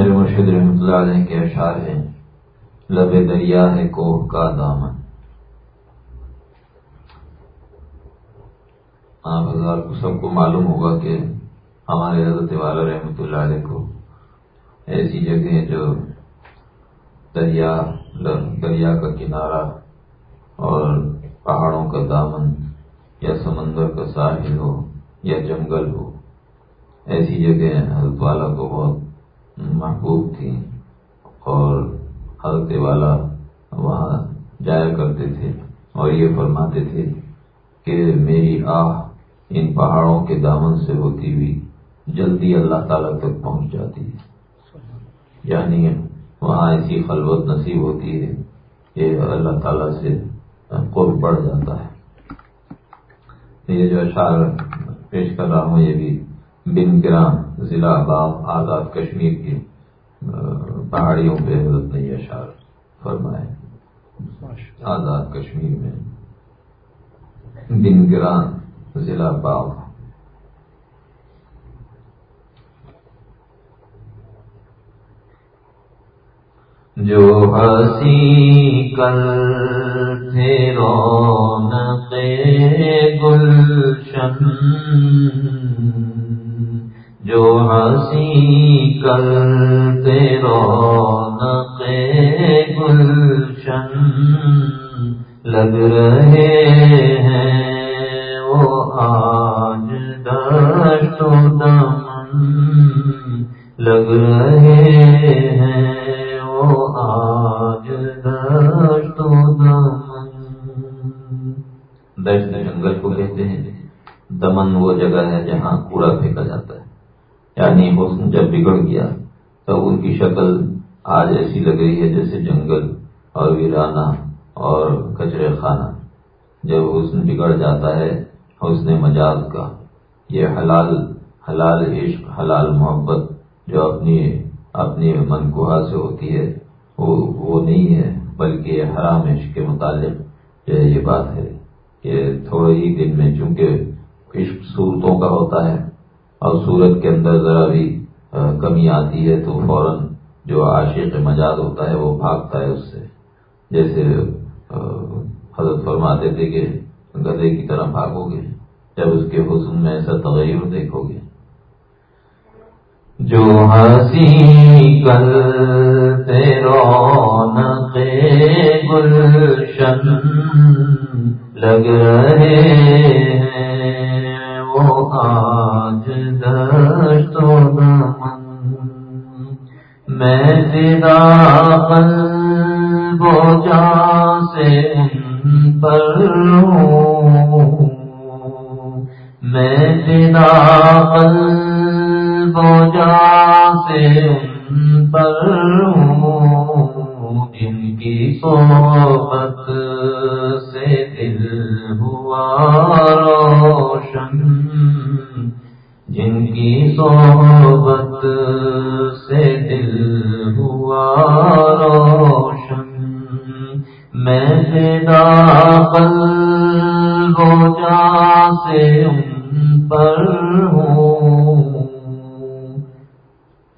میرے مرشد رحمۃ اللہ علیہ کے اشعار ہیں، لب دریا ہے کوہ کا دامن۔ آپ ہزار کو سب کو معلوم ہوگا کہ ہمارے حضرت والا رحمۃ اللہ علیہ کو ایسی جگہ جو دریا دریا کا کنارہ اور پہاڑوں کا دامن یا سمندر کا ساحل ہو یا جنگل ہو، ایسی جگہ حضرت والا کو بہت محبوب تھی اور حضرت والا وہاں جایا کرتے تھے اور یہ فرماتے تھے کہ میری آہ ان پہاڑوں کے دامن سے ہوتی ہوئی جلدی اللہ تعالیٰ تک پہنچ جاتی ہے۔ یعنی وہاں ایسی خلوت نصیب ہوتی ہے کہ اللہ تعالیٰ سے قرب بڑھ جاتا ہے۔ یہ جو اشعار پیش کر رہا ہوں یہ بھی بن گرام ضلع باغ آزاد کشمیر کی پہاڑیوں پہ حضرت نے یہ اشعار فرمائے آزاد کشمیر میں۔ بن گران ضلع باغ۔ جو ہنسی کل تھے رونق گلشن۔ جو ہنسی کل تھے رونق گلشن لگ رہے ہیں، وہ آج دشت و دمن لگ رہے ہیں۔ وہ آج دشت جنگل کو کہتے ہیں۔ دمن وہ جگہ ہے جہاں کوڑا پھینکا جاتا ہے۔ یعنی حسن جب بگڑ گیا تب ان کی شکل آج ایسی لگ رہی ہے جیسے جنگل اور ویرانہ اور کچرے خانہ۔ جب حسن بگڑ جاتا ہے حسن مجاز کا یہ حلال حلال عشق، حلال محبت جو اپنی اپنی من کوہا سے ہوتی ہے، وہ وہ نہیں ہے، بلکہ یہ حرام عشق کے متعلق یہ بات ہے کہ تھوڑے ہی دن میں چونکہ عشق صورتوں کا ہوتا ہے اور صورت کے اندر ذرا بھی کمی آتی ہے تو فوراً جو عاشق مجاز ہوتا ہے وہ بھاگتا ہے اس سے۔ جیسے حضرت فرماتے تھے کہ گدے کی طرح بھاگو گے، جب اس کے حسن میں ایسا تغیر دیکھو گے۔ جو ہنسی کل تیرو گلشن لگ رہے ہیں۔ آج دشت و دمن۔ میں تیرا قلب و جان سے ان پر ہوں۔ میں تیرا قلب بوجا سے پر جن کی صحبت سے دل ہوا روشن جن کی صحبت سے دل ہوا روشن، میں تیرا قلب و جان سے ان پر ہوں۔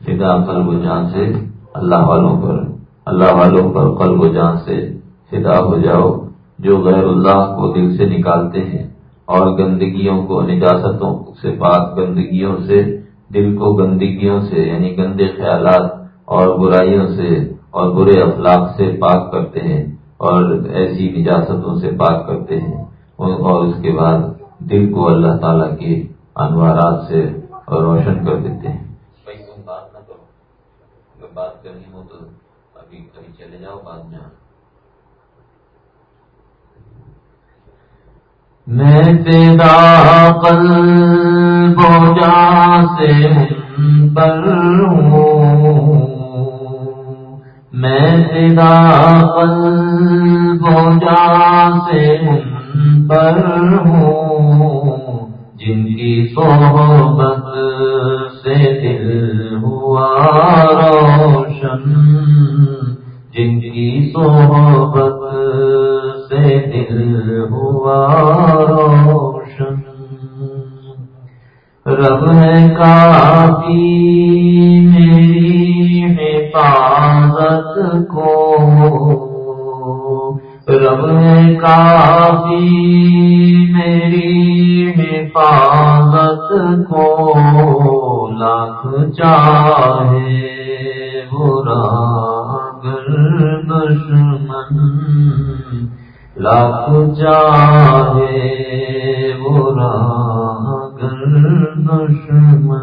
فدا قلب و جان سے اللہ والوں پر، اللہ والوں پر قلب و جان سے فدا ہو جاؤ، جو غیر اللہ کو دل سے نکالتے ہیں۔ اور گندگیوں کو نجاستوں سے پاک گندگیوں سے، دل کو گندگیوں سے یعنی گندے خیالات اور برائیوں سے اور برے اخلاق سے پاک کرتے ہیں اور ایسی نجاستوں سے پاک کرتے ہیں۔ اور اس کے بعد دل کو اللہ تعالیٰ کے انوارات سے روشن کر دیتے ہیں۔ بات کرنی ہو تو ابھی کبھی چلے جاؤ، بعد میں میں تیرا قلب و جان سے پر ہوں میں تیرا قلب و جان سے پر ہوں، جن کی صحبت سے دل ہوا روشن، جن کی صحبت کافی میری حفاظت کو۔ رب کافی میری حفاظت کو۔ لاکھ چاہے برا گر دشمن۔ لاکھ چاہے برا دشمن۔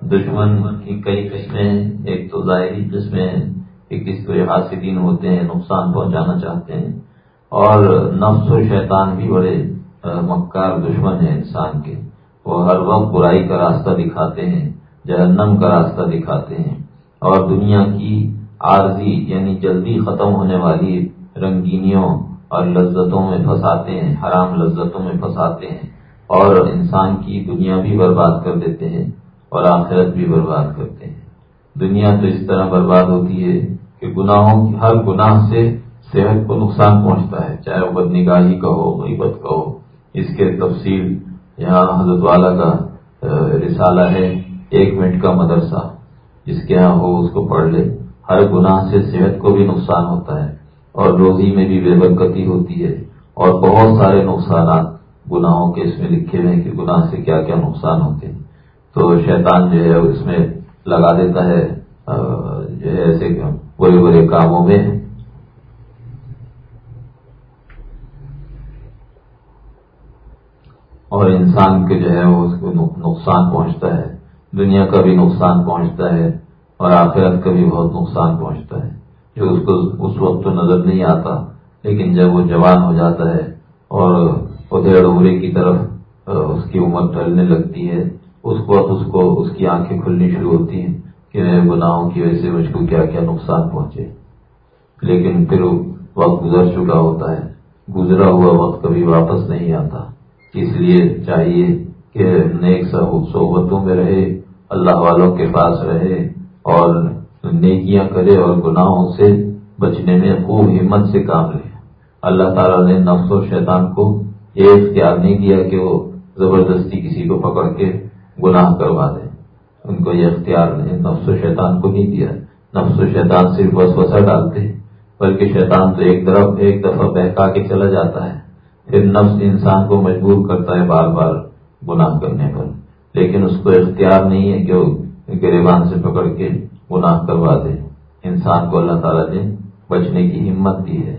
دشمن کی کئی قسمیں، ایک تو ظاہری قسمیں کہ کس طرح حاصلین ہوتے ہیں، نقصان پہنچانا چاہتے ہیں۔ اور نفس و شیطان بھی بڑے مکار دشمن ہیں انسان کے۔ وہ ہر وقت برائی کا راستہ دکھاتے ہیں، جہنم کا راستہ دکھاتے ہیں۔ اور دنیا کی عارضی یعنی جلدی ختم ہونے والی رنگینیوں اور لذتوں میں پھنساتے ہیں، حرام لذتوں میں پھنساتے ہیں۔ اور انسان کی دنیا بھی برباد کر دیتے ہیں اور آخرت بھی برباد کرتے ہیں۔ دنیا تو اس طرح برباد ہوتی ہے کہ گناہوں کی، ہر گناہ سے صحت کو نقصان پہنچتا ہے۔ چاہے وہ بد نگاہی کا ہو غیبت کا ہو اس کے تفصیل یہاں حضرت والا کا رسالہ ہے ایک منٹ کا مدرسہ۔ جس کے یہاں ہو، اس کو پڑھ لے۔ ہر گناہ سے صحت کو بھی نقصان ہوتا ہے اور روزی میں بھی بے برکتی ہوتی ہے اور بہت سارے نقصانات گناہوں کے اس میں لکھے ہوئے کہ گناہ سے کیا کیا نقصان ہوتے ہیں۔ تو شیطان جو ہے اس میں لگا دیتا ہے جو ہے ایسے برے برے کاموں میں اور انسان کے جو ہے وہ اس کو نقصان پہنچتا ہے۔ دنیا کا بھی نقصان پہنچتا ہے اور آخرت کا بھی بہت نقصان پہنچتا ہے۔ جو اس کو، اس وقت تو نظر نہیں آتا، لیکن جب وہ جوان ہو جاتا ہے اور ادھر عمرے کی طرف اس کی عمر ٹلنے لگتی ہے۔ اس وقت اس کو، اس کی آنکھیں کھلنی شروع ہوتی ہیں کہ میرے گناہوں کی وجہ سے مجھ کو کیا کیا نقصان پہنچے۔ لیکن پھر وقت گزر چکا ہوتا ہے۔ گزرا ہوا وقت کبھی واپس نہیں آتا۔ اس لیے چاہیے کہ نیک صحبتوں میں رہے، اللہ والوں کے پاس رہے اور نیکیاں کرے اور گناہوں سے بچنے میں خوب ہمت سے کام لے۔ اللہ تعالیٰ نے نفس و شیطان کو یہ اختیار نہیں کیا کہ وہ زبردستی کسی کو پکڑ کے گناہ کروا دے۔ ان کو یہ اختیار نہیں، نفس و شیطان کو نہیں دیا نفس و شیطان صرف بس وسا ڈالتے بلکہ شیطان تو ایک طرف ایک دفعہ بہکا کے چلا جاتا ہے۔ پھر نفس انسان کو مجبور کرتا ہے بار بار گناہ کرنے پر۔ لیکن اس کو اختیار نہیں ہے کہ وہ گریبان سے پکڑ کے گناہ کروا دے۔ انسان کو اللہ تعالیٰ نے بچنے کی ہمت دی ہے۔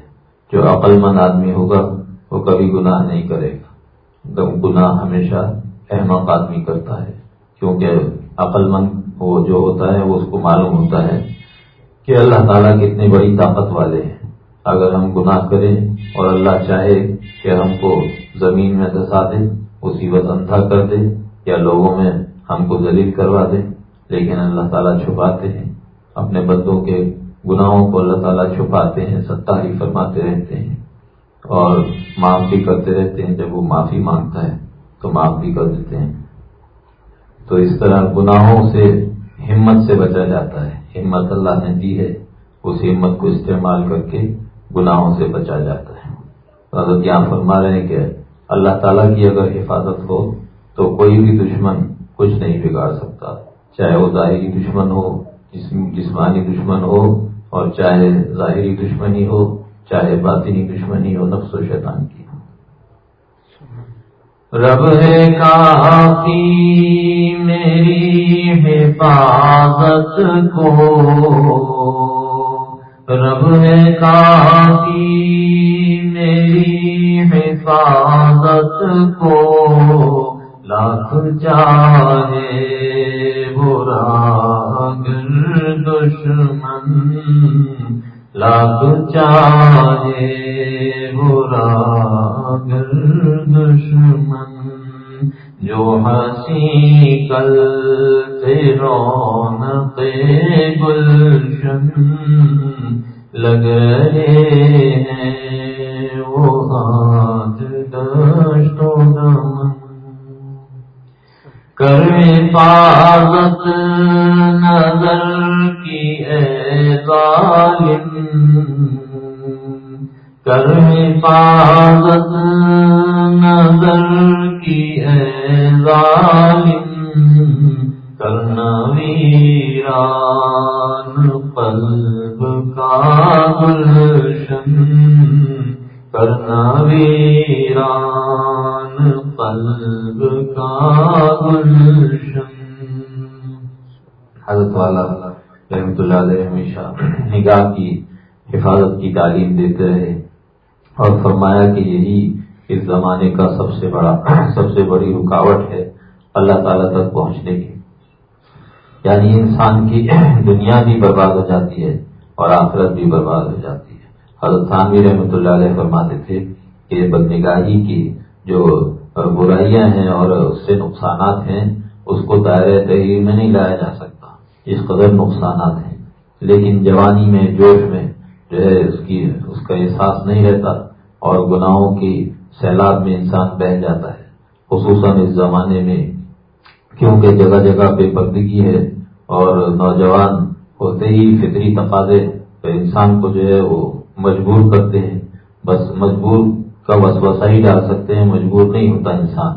جو عقل مند آدمی ہوگا کبھی گناہ نہیں کرے گا۔ گناہ ہمیشہ احمق آدمی کرتا ہے۔ کیونکہ عقل مند وہ جو ہوتا ہے، وہ اس کو معلوم ہوتا ہے کہ اللہ تعالیٰ کتنی بڑی طاقت والے ہیں۔ اگر ہم گناہ کریں اور اللہ چاہے کہ ہم کو زمین میں دسا دے مصیبت اندھا کر دے یا لوگوں میں ہم کو ذلیل کروا دے، لیکن اللہ تعالیٰ چھپاتے ہیں۔ اپنے بندوں کے گناہوں کو اللہ تعالیٰ چھپاتے ہیں، ستاری فرماتے رہتے ہیں۔ اور معاف بھی کرتے رہتے ہیں، جب وہ معافی مانگتا ہے تو معاف بھی کر دیتے ہیں۔ تو اس طرح گناہوں سے ہمت سے بچا جاتا ہے۔ ہمت اللہ نے دی ہے، اس ہمت کو استعمال کر کے گناہوں سے بچا جاتا ہے۔ حضرت یہاں فرما رہے ہیں کہ اللہ تعالیٰ کی اگر حفاظت ہو تو کوئی بھی دشمن کچھ نہیں بگاڑ سکتا۔ چاہے وہ ظاہری دشمن ہو جسمانی دشمن ہو اور چاہے ظاہری دشمنی ہو چاہے باطنی دشمنی ہو نفس و شیطان کی رب ہے کافی میری حفاظت کو۔ رب ہے کافی میری حفاظت کو۔ لاکھ چاہے برا گر دشمن لاکھ چاہے برا گر دشمن جو ہنسی کل رون گلشن لگ رہے ہیں وہ ہاتھ دشتو دمن کر پاگت نظر کی اے ظالم۔ کر حفاظت نظر کی اے ظالم۔ کرنا ویران قلب کا گلشن کرنا ویران قلب کا گلشن حضرت والا۔ رحمت اللہ علیہ ہمیشہ نگاہ کی، حفاظت کی تعلیم دیتے رہے اور فرمایا کہ یہی اس زمانے کا سب سے بڑا، سب سے بڑی رکاوٹ ہے اللہ تعالیٰ تک پہنچنے کی۔ یعنی انسان کی دنیا بھی برباد ہو جاتی ہے اور آخرت بھی برباد ہو جاتی ہے۔ حضرت تھانوی رحمۃ اللہ علیہ فرماتے تھے کہ بدنگاہی کی جو برائیاں ہیں اور اس سے نقصانات ہیں، اس کو دائرۂ تحریر میں نہیں لایا جا سکتا۔ اس قدر نقصانات ہیں۔ لیکن جوانی میں، جوش میں جو ہے، اس کی، اس کا احساس نہیں رہتا اور گناہوں کی سیلاب میں انسان بہ جاتا ہے۔ خصوصاً اس زمانے میں، کیونکہ جگہ جگہ بے پردگی ہے اور نوجوان ہوتے ہی فطری تقاضے انسان کو جو ہے، وہ مجبور کرتے ہیں۔ بس مجبور کا وسوسہ ہی ڈال سکتے ہیں، مجبور نہیں ہوتا انسان۔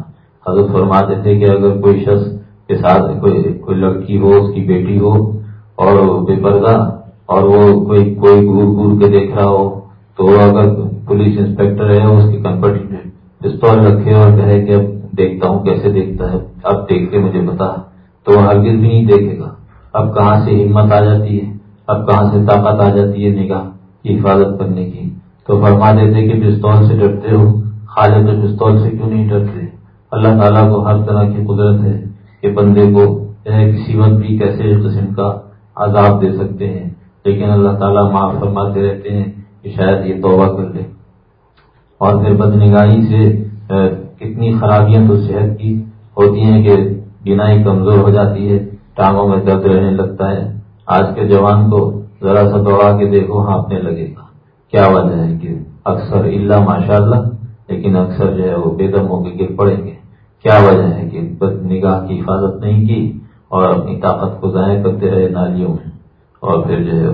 حضرت فرماتے تھے کہ اگر کوئی شخص کے ساتھ کوئی کوئی لڑکی ہو، اس کی بیٹی ہو اور بے پردہ اور وہ کوئی کوئی گور گور کے دیکھ رہا ہو، تو اگر پولیس انسپیکٹر ہے، اس کی کمپنی پستول رکھے اور کہے کہ اب دیکھتا ہوں کیسے دیکھتا ہے، اب دیکھ کے مجھے بتا۔ تو وہ ہرگز بھی نہیں دیکھے گا۔ اب کہاں سے ہمت آ جاتی ہے؟ اب کہاں سے طاقت آ جاتی ہے نگاہ کی حفاظت کرنے کی؟ تو فرما دیتے کہ پستول سے ڈرتے ہو خالد تو پستول سے کیوں نہیں ڈرتے؟ اللہ تعالیٰ کو ہر طرح کی قدرت ہے۔ کہ بندے کو کسی وقت بھی کیسے قسم کا عذاب دے سکتے ہیں۔ لیکن اللہ تعالیٰ معاف فرماتے رہتے ہیں کہ شاید یہ توبہ کر لے۔ اور پھر بدنگاہی سے کتنی خرابیاں تو صحت کی ہوتی ہیں کہ بینائی کمزور ہو جاتی ہے، ٹانگوں میں درد رہنے لگتا ہے۔ آج کے جوان کو ذرا سا دوڑا کے دیکھو، ہانپنے لگے گا۔ کیا وجہ ہے کہ اکثر اللہ ماشاء اللہ لیکن اکثر جو ہے وہ بے دم ہو کے گر پڑیں گے۔ کیا وجہ ہے کہ بد نگاہ کی حفاظت نہیں کی اور اپنی طاقت کو ضائع کرتے رہے نالیوں میں؟ اور پھر جو ہے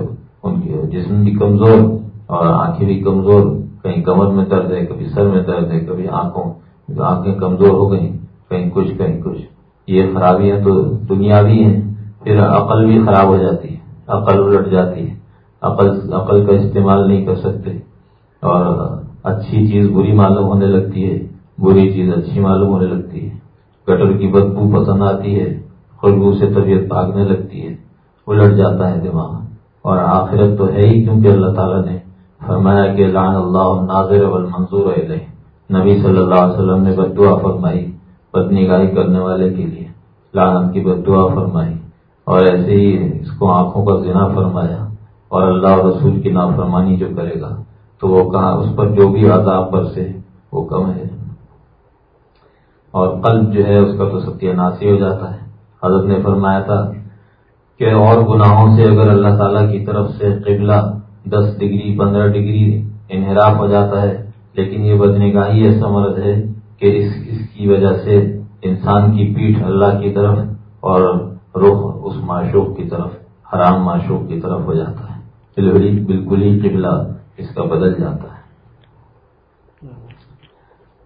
ان کی جسم بھی کمزور اور آنکھیں بھی کمزور، کہیں کمر میں درد ہے، کبھی سر میں درد ہے، کبھی آنکھوں آنکھیں کمزور ہو گئیں، کہیں کچھ کہیں کچھ۔ یہ خرابیاں تو دنیاوی ہیں، پھر عقل بھی خراب ہو جاتی ہے، عقل الٹ جاتی ہے۔ عقل عقل کا استعمال نہیں کر سکتے اور اچھی چیز بری معلوم ہونے لگتی ہے۔ بری چیز اچھی معلوم ہونے لگتی ہے۔ گٹر کی بدبو پسند آتی ہے خوشبو سے طبیعت بھاگنے لگتی ہے، الٹ جاتا ہے دماغ۔ اور آخرت تو ہے ہی کیونکہ اللہ تعالیٰ نے فرمایا کہ لعن اللہ ناظر والمنظور علیہ نبی صلی اللہ علیہ وسلم نے بد دعا فرمائی پتنی گاہی کرنے والے کے لیے۔ لعنت کی بد دعا فرمائی۔ اور ایسے ہی اس کو آنکھوں کا زنا فرمایا۔ اور اللہ رسول کی نافرمانی جو کرے گا، تو وہ کہا اس پر جو بھی عذاب پر سے وہ کم ہے۔ اور قلب جو ہے اس کا تو ستیہ ناسی ہو جاتا ہے۔ حضرت نے فرمایا تھا کہ اور گناہوں سے اگر اللہ تعالیٰ کی طرف سے قبلہ دس ڈگری، پندرہ ڈگری انحراف ہو جاتا ہے، لیکن یہ بدنگاہی ایسا مرض ہے کہ اس اس کی وجہ سے انسان کی پیٹھ اللہ کی طرف اور رخ اس معشوق کی طرف، حرام معشوق کی طرف ہو جاتا ہے۔ بالکل ہی قبلہ اس کا بدل جاتا ہے۔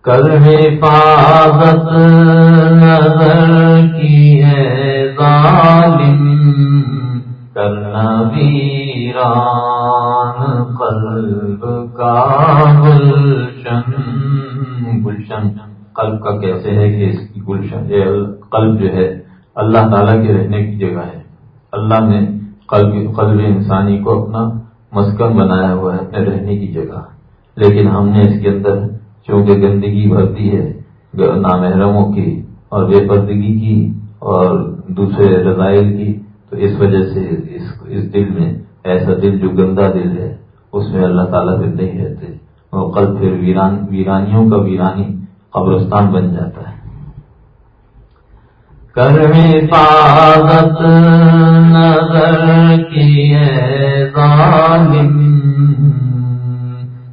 کر حفاظت نظر کی ہے ظالم کرنا ویران قلب کا گلشن گلشن، قلب کا کیسے ہے کہ اس کی گلشن قلب جو ہے، اللہ تعالیٰ کے رہنے کی جگہ ہے۔ اللہ نے قلب قلب انسانی کو اپنا مسکن بنایا ہوا ہے، اپنے رہنے کی جگہ۔ لیکن ہم نے اس کے اندر چونکہ گندگی بھرتی ہے، نامحرموں کی اور بے پردگی کی اور دوسرے رضائل کی، تو اس وجہ سے اس اس دل میں ایسا دل جو گندا دل ہے، اس میں اللہ تعالیٰ پھر نہیں رہتے۔ اور کل پھر ویران، ویرانیوں کا ویرانی قبرستان بن جاتا ہے۔ کر حفاظت نظر کی ظالم۔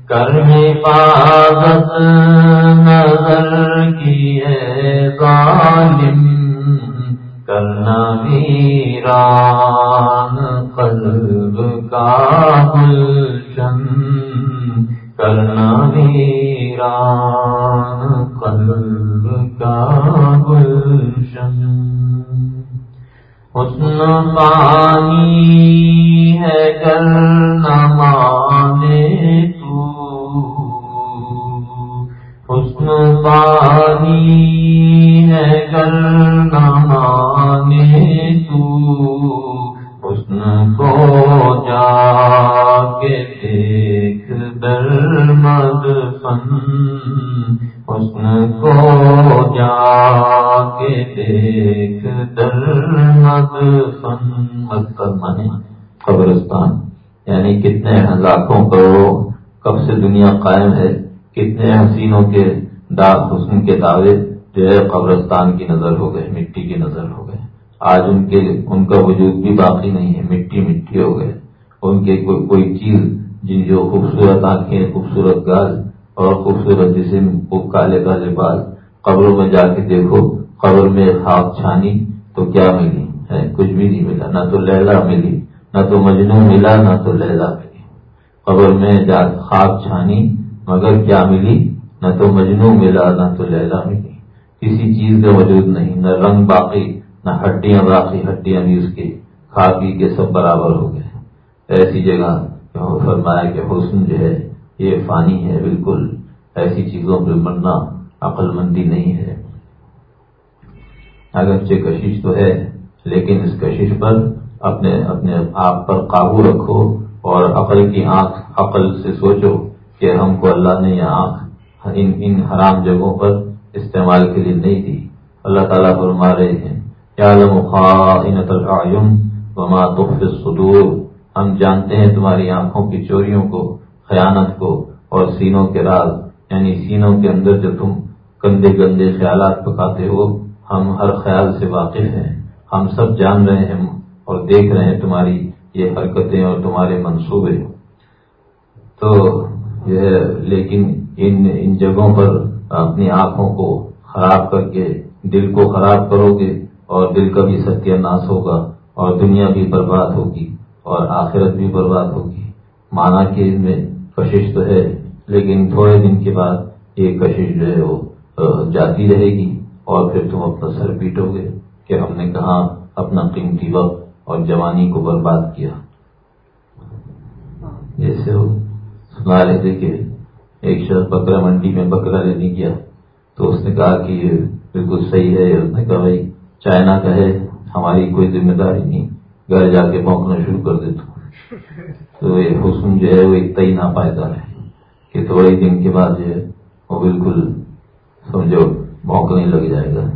کر حفاظت نظر کی ہے ظالم، کرنا ویران قلب کا گلشن، کرنا ویران قلب کا گلشن۔ حسن پانی ہے گر نہ مانے تو پانی ہے گر نہ تو حسن کو جا کے دیکھ در مد فن، حسن کو جا کے دیکھ در مد فن۔ مد مانے قبرستان۔ یعنی کتنے لاکھوں کروڑوں، کب سے دنیا قائم ہے، کتنے حسینوں کے داغ حسن کے دعوے جو ہے قبرستان کی نظر ہو گئے، مٹی کی نظر ہو گئے۔ آج ان کے، ان کا وجود بھی باقی نہیں ہے، مٹی مٹی ہو گئے۔ ان کے کوئی کوئی چیز جن جو خوبصورت آنکھیں، خوبصورت گاز اور خوبصورت جسم خوب کالے کالے بال قبروں میں جا کے دیکھو، قبر میں ہاتھ چھانی تو کیا ملی؟ ہے، کچھ بھی نہیں ملا۔ نہ تو لیلا ملی، نہ تو مجنو ملا، نہ تو لیلا ملی۔ قبر میں جا ہاتھ چھانی، مگر کیا ملی؟ نہ تو مجنو ملا نہ تو لیلا ملی کسی چیز کا وجود نہیں، نہ رنگ باقی، نہ ہڈیاں باقی، ہڈیاں بھی اس کی کھا پی کے سب برابر ہو گئے ایسی جگہ فرمایا کہ حسن جو ہے، یہ فانی ہے بالکل۔ ایسی چیزوں پہ مرنا عقل مندی نہیں ہے۔ اگرچہ کشش تو ہے، لیکن اس کشش پر اپنے اپنے آپ پر قابو رکھو اور عقل کی آنکھ، عقل سے سوچو کہ ہم کو اللہ نے یہ آنکھ ان ان حرام جگہوں پر استعمال کے لیے نہیں دی اللہ تعالیٰ فرما رہے ہیں وما تخفي الصدور ہم جانتے ہیں تمہاری آنکھوں کی چوریوں کو، خیانت کو اور سینوں کے راز۔ یعنی سینوں کے اندر جو تم گندے گندے خیالات پکاتے ہو، ہم ہر خیال سے واقف ہیں۔ ہم سب جان رہے ہیں اور دیکھ رہے ہیں تمہاری یہ حرکتیں اور تمہارے منصوبے۔ تو یہ لیکن ان ان جگہوں پر اپنی آنکھوں کو خراب کر کے دل کو خراب کرو گے اور دل کا بھی ستیہ ناش ہوگا اور دنیا بھی برباد ہوگی اور آخرت بھی برباد ہوگی۔ مانا کہ ان میں کشش تو ہے لیکن تھوڑے دن کے بعد یہ کشش جو ہے وہ جاتی رہے گی اور پھر تم اپنا سر پیٹو گے کہ ہم نے کہاں اپنا قیمتی وقت اور جوانی کو برباد کیا۔ جیسے وہ سنا رہے تھے کہ ایک شخص بکرا منڈی میں بکرا لینے گیا تو اس نے کہا کہ یہ بالکل صحیح ہے۔ اس نے کہا بھائی، چائنا کا ہے، ہماری کوئی ذمہ داری نہیں۔ گھر جا کے بونکنا شروع کر دیتا تو۔ یہ حسن جو ہے وہ اتنا ہی ناپائیدار ہے کہ تھوڑے دن کے بعد جو ہے وہ بالکل سمجھو، بونکنے لگ جائے گا۔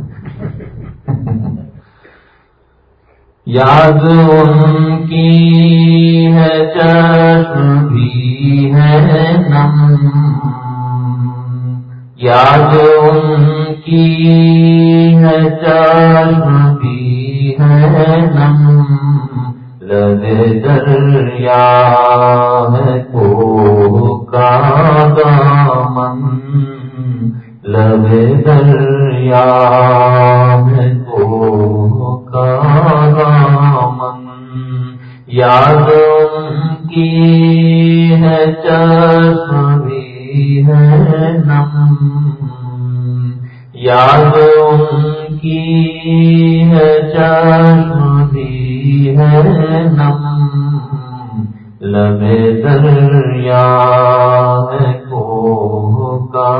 یاد ان کی ہے چشم بھی ہے، نم۔ یاد ان کی ہے چشم بھی ہے، نم۔ لگے دریا ہے کو کا دامن۔ لگے دریا ہے یاد ان کی ہے چشم ہے نم۔ یاد ان کی ہے چشم ہے نم۔ لبے دریا ہے کو کا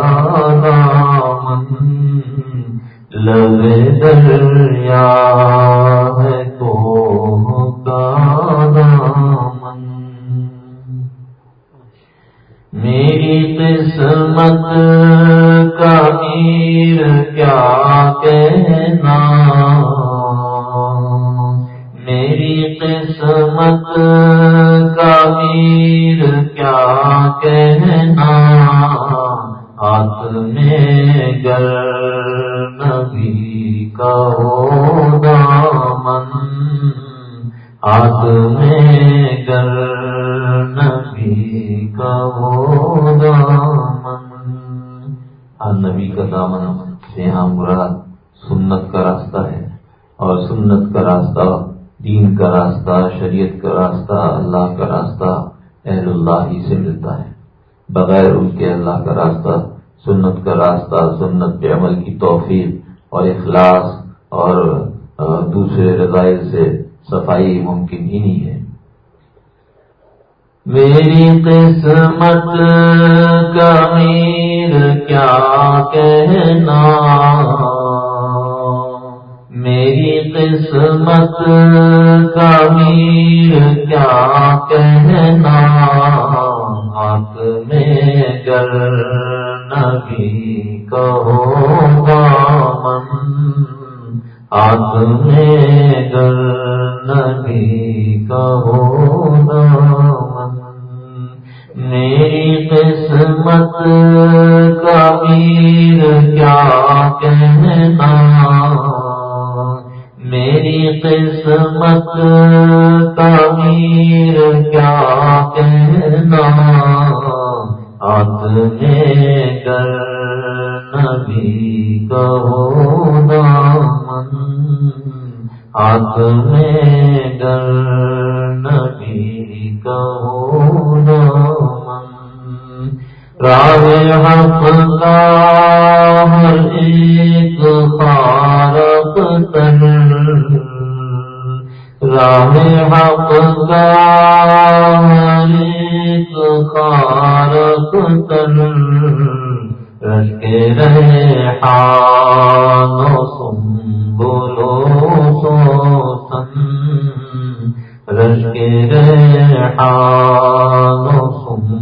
دامن لبے دریا ہے راستہ اللہ کا راستہ اہل اللہ ہی سے ملتا ہے۔ بغیر ان کے اللہ کا راستہ، سنت کا راستہ، سنت پہ عمل کی توفیق اور اخلاص اور دوسرے رضائل سے صفائی ممکن ہی نہیں ہے۔ میری قسمت کا میر کیا کہنا؟ میری قسمت کا میر کیا کہنا؟ ہاتھ میں گر نبی کہو گا من؟ ہاتھ میں گر نبی کہو گا میری قسمت کا میر کیا کہنا؟ میری قسمت کا میر کیا کہنا؟ ہاتھ میں گر نبی کہو دامن۔ ہاتھ میں گر نبی کہو دامن۔ راہ حق کا ہر ایک خارق تن راہ حق کا ہر خارق تن رش رہے ہانو سم بولو سو سن رش کے رہے ہانو سم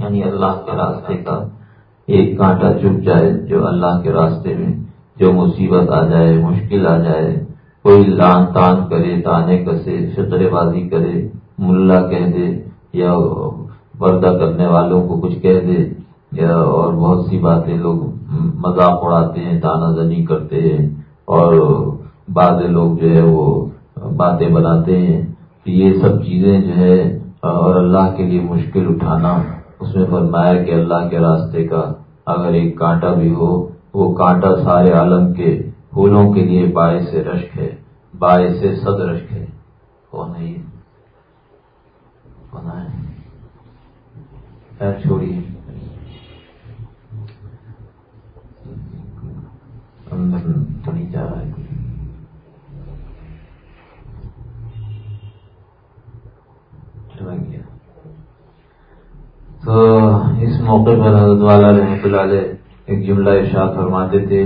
یعنی اللہ کے راستے کا ایک کانٹا چپ جائے جو اللہ کے راستے میں جو مصیبت آ جائے، مشکل آ جائے، کوئی لان تان کرے، تانے کسے فطرے بازی کرے، ملا کہہ دے یا پردہ کرنے والوں کو کچھ کہہ دے یا اور بہت سی باتیں لوگ مذاق اڑاتے ہیں، تانا زنی کرتے ہیں اور بعض لوگ جو ہے وہ باتیں بناتے ہیں۔ یہ سب چیزیں جو ہے اور اللہ کے لیے مشکل اٹھانا اس میں فرمایا کہ اللہ کے راستے کا اگر ایک کانٹا بھی ہو، وہ کانٹا سارے عالم کے پھولوں کے لیے باعث رشک ہے، باعث صد رشک ہے۔ کون ہے یہ؟ چھوڑیے۔ اندر تو نہیں جا رہا ہے گیا تو اس موقع پر حضرت والا رحمۃ اللہ علیہ ایک جملہ ارشاد فرماتے تھے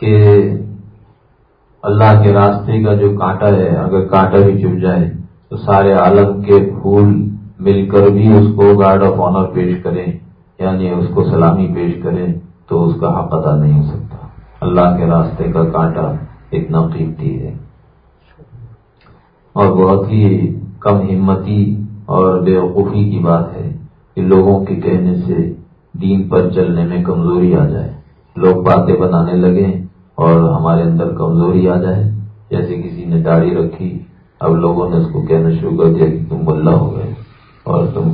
کہ اللہ کے راستے کا جو کانٹا ہے، اگر کانٹا بھی چپ جائے تو سارے عالم کے پھول مل کر بھی اس کو گارڈ آف آنر پیش کریں یعنی اس کو سلامی پیش کریں تو اس کا حق ادا نہیں ہو سکتا۔ اللہ کے راستے کا کانٹا اتنا قیمتی ہے اور بہت ہی کم ہمتی اور بے وقوفی کی بات ہے کہ لوگوں کے کہنے سے دین پر چلنے میں کمزوری آ جائے۔ لوگ باتیں بنانے لگے اور ہمارے اندر کمزوری آ جائے۔ جیسے کسی نے داڑھی رکھی، اب لوگوں نے اس کو کہنا شروع کر دیا کہ تم ملا ہو گئے اور تم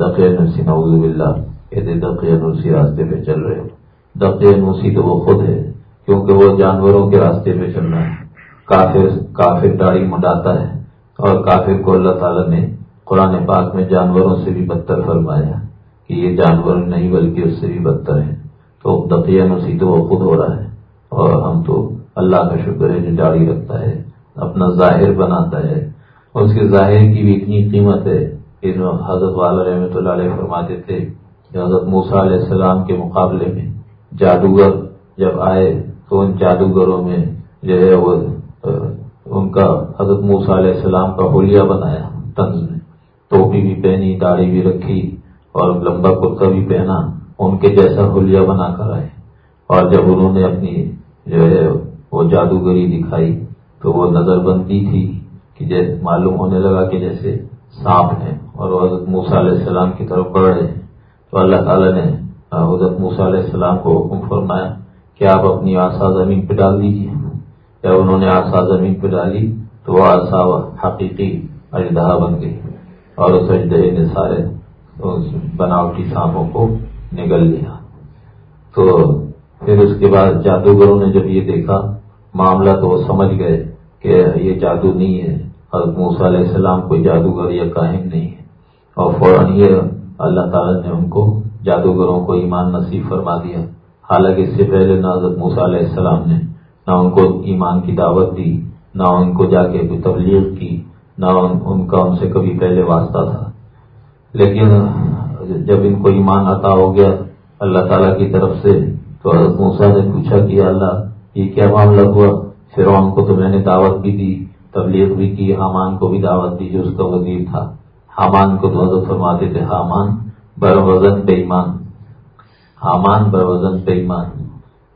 دقیہ نرسی نوز بلّہ کہتے دقیہ نرسی راستے پہ چل رہے ہو۔ دقیہ نوسی تو وہ خود ہے، کیونکہ وہ جانوروں کے راستے پہ چل رہا ہے۔ کافر کافر داڑھی منڈاتا ہے اور کافر کو اللہ تعالیٰ نے قرآن پاک میں جانوروں سے بھی بدتر فرمایا کہ یہ جانور نہیں بلکہ اس سے بھی بدتر ہیں۔ تو دقیہ نسی تو وہ خود ہو رہا ہے اور ہم تو اللہ کا شکر ہے جو جاڑی رکھتا ہے، اپنا ظاہر بناتا ہے۔ اس کے ظاہر کی بھی اتنی قیمت ہے کہ حضرت والا رحمۃ اللہ علیہ فرماتے تھے کہ حضرت موسا علیہ السلام کے مقابلے میں جادوگر جب آئے تو ان جادوگروں میں جو ہے وہ ان کا حضرت موسا علیہ السلام کا حلیہ بنایا طنز میں ٹوپی بھی پہنی، داڑھی بھی رکھی اور لمبا کرتا بھی پہنا، ان کے جیسا حلیہ بنا کر آئے۔ اور جب انہوں نے اپنی جو ہے وہ جادوگری دکھائی تو وہ نظر بندی تھی کہ جیسے معلوم ہونے لگا کہ جیسے سانپ ہے اور وہ حضرت موسا علیہ السلام کی طرف بڑھ رہے ہیں۔ تو اللہ تعالیٰ نے حضرت موسا علیہ السلام کو حکم فرمایا کہ آپ اپنی آسا زمین پہ ڈال دیجیے جب انہوں نے آسا زمین پہ ڈالی تو وہ آسا حقیقی اجدہ بن گئی اور اس اجدہ نے سارے بناوٹی سانپوں کو نگل لیا۔ تو پھر اس کے بعد جادوگروں نے جب یہ دیکھا، معاملہ تو وہ سمجھ گئے کہ یہ جادو نہیں ہے۔ حضرت موسیٰ علیہ السلام کوئی جادوگر یا کاہن نہیں ہے۔ اور فوراً یہ اللہ تعالیٰ نے ان کو جادوگروں کو ایمان نصیب فرما دیا۔ حالانکہ اس سے پہلے نہ حضرت موسیٰ علیہ السلام نے نہ ان کو ایمان کی دعوت دی، نہ ان کو جا کے تبلیغ کی۔ نہ ان کا ان سے کبھی پہلے واسطہ تھا۔ لیکن جب ان کو ایمان عطا ہو گیا اللہ تعالیٰ کی طرف سے، تو حضرت موسیٰ نے پوچھا کہ اللہ، یہ کیا معاملہ ہوا؟ فرعون کو تو میں نے دعوت بھی دی، تبلیغ بھی کی، حامان کو بھی دعوت دی جو اس کا وزیر تھا۔ حامان کو تو حضرت فرماتے تھے، حامان بر وزن بے ایمان۔ حامان بر وزن بے ایمان۔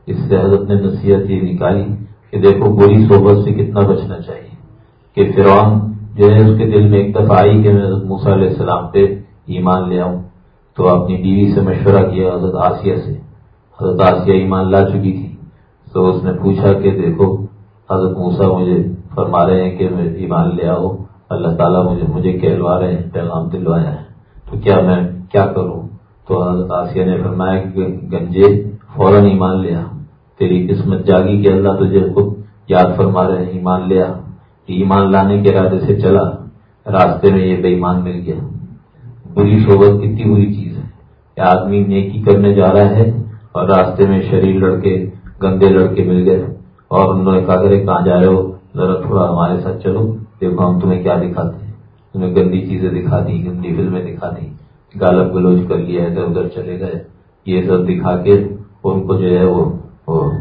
اس سے حضرت نے نصیحت یہ نکالی کہ دیکھو، بری صحبت سے کتنا بچنا چاہیے کہ فرعون جو ہے اس کے دل میں ایک دفعہ آئی کہ میں حضرت موسیٰ علیہ السلام پہ ایمان لے آؤں۔ تو اپنی بیوی سے مشورہ کیا حضرت آسیہ سے۔ حضرت آسیہ ایمان لا چکی تھی۔ تو اس نے پوچھا کہ دیکھو، حضرت موسا مجھے فرما رہے ہیں کہ میں ایمان لے آؤ اللہ تعالیٰ مجھے مجھے کہلوا رہے ہیں، پیغام دلوایا ہے۔ تو کیا میں کیا کروں؟ تو حضرت آسیہ نے فرمایا کہ گنجے، فوراً ایمان لیا تیری قسمت جاگی کہ اللہ تجھے خود یاد فرما رہے ہیں، ایمان لیا ایمان لانے کے ارادے سے چلا، راستے میں یہ بے ایمان مل گیا۔ بری صحبت کتنی بری چیز ہے۔ کہ آدمی نیکی کرنے جا رہا ہے اور راستے میں شریر لڑکے، گندے لڑکے مل گئے۔ اور انہوں نے کہا کرے کہاں جا رہے ہو؟ ذرا تھوڑا ہمارے ساتھ چلو۔ دیکھو، ہم تمہیں کیا دکھاتے ہیں۔ تمہیں گندی چیزیں دکھا دی، گندی فلمیں دکھا دی۔ گالب گلوچ کر لیا، ادھر ادھر چلے گئے۔ یہ سب دکھا کے ان کو جو ہے وہ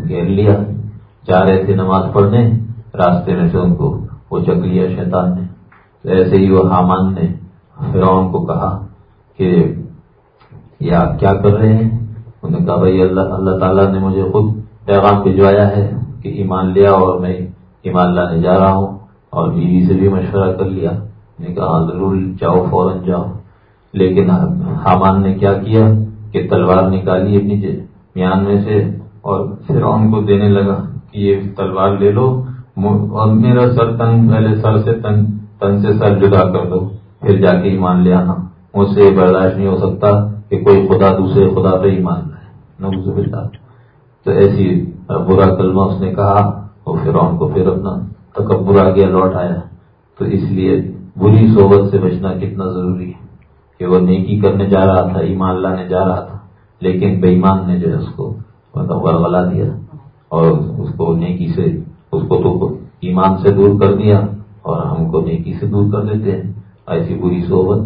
گھیر لیا۔ جا رہے تھے نماز پڑھنے، راستے میں سے ان کو وہ چک لیا شیطان نے۔ تو ایسے ہی وہ حامان نے فرعون کو کہا کہ یہ آپ کیا کر رہے ہیں؟ انہوں نے کہا، بھائی، اللہ اللہ تعالیٰ نے مجھے خود پیغام بھجوایا ہے کہ ایمان لیا اور میں ایمان لانے جا رہا ہوں اور بیوی سے بھی مشورہ کر لیا۔ نے کہا ہاں، ضرور، جاؤ، فوراً جاؤ۔ لیکن حامان نے کیا کیا کہ تلوار نکالی اپنی میان میں سے اور پھر ان کو دینے لگا کہ یہ تلوار لے لو۔ اور میرا سر تن پہلے سر سے تن تن سے سر جدا کر دو، پھر جا کے ایمان لے آنا۔ مجھ سے برداشت نہیں ہو سکتا کہ کوئی خدا دوسرے خدا پہ ایمان لائے۔ نہ تو ایسی برا کلمہ اس نے کہا اور پھر ان کو پھر اپنا تکبر آ گیا، لوٹ آیا۔ تو اس لیے بری صحبت سے بچنا کتنا ضروری ہے کہ وہ نیکی کرنے جا رہا تھا، ایمان لانے جا رہا تھا، لیکن بے ایمان نے جو ہے اس کو مطلب دیا اور اس کو نیکی سے اس کو تو ایمان سے دور کر دیا اور ہم کو نیکی سے دور کر دیتے ہیں۔ ایسی بری صحبت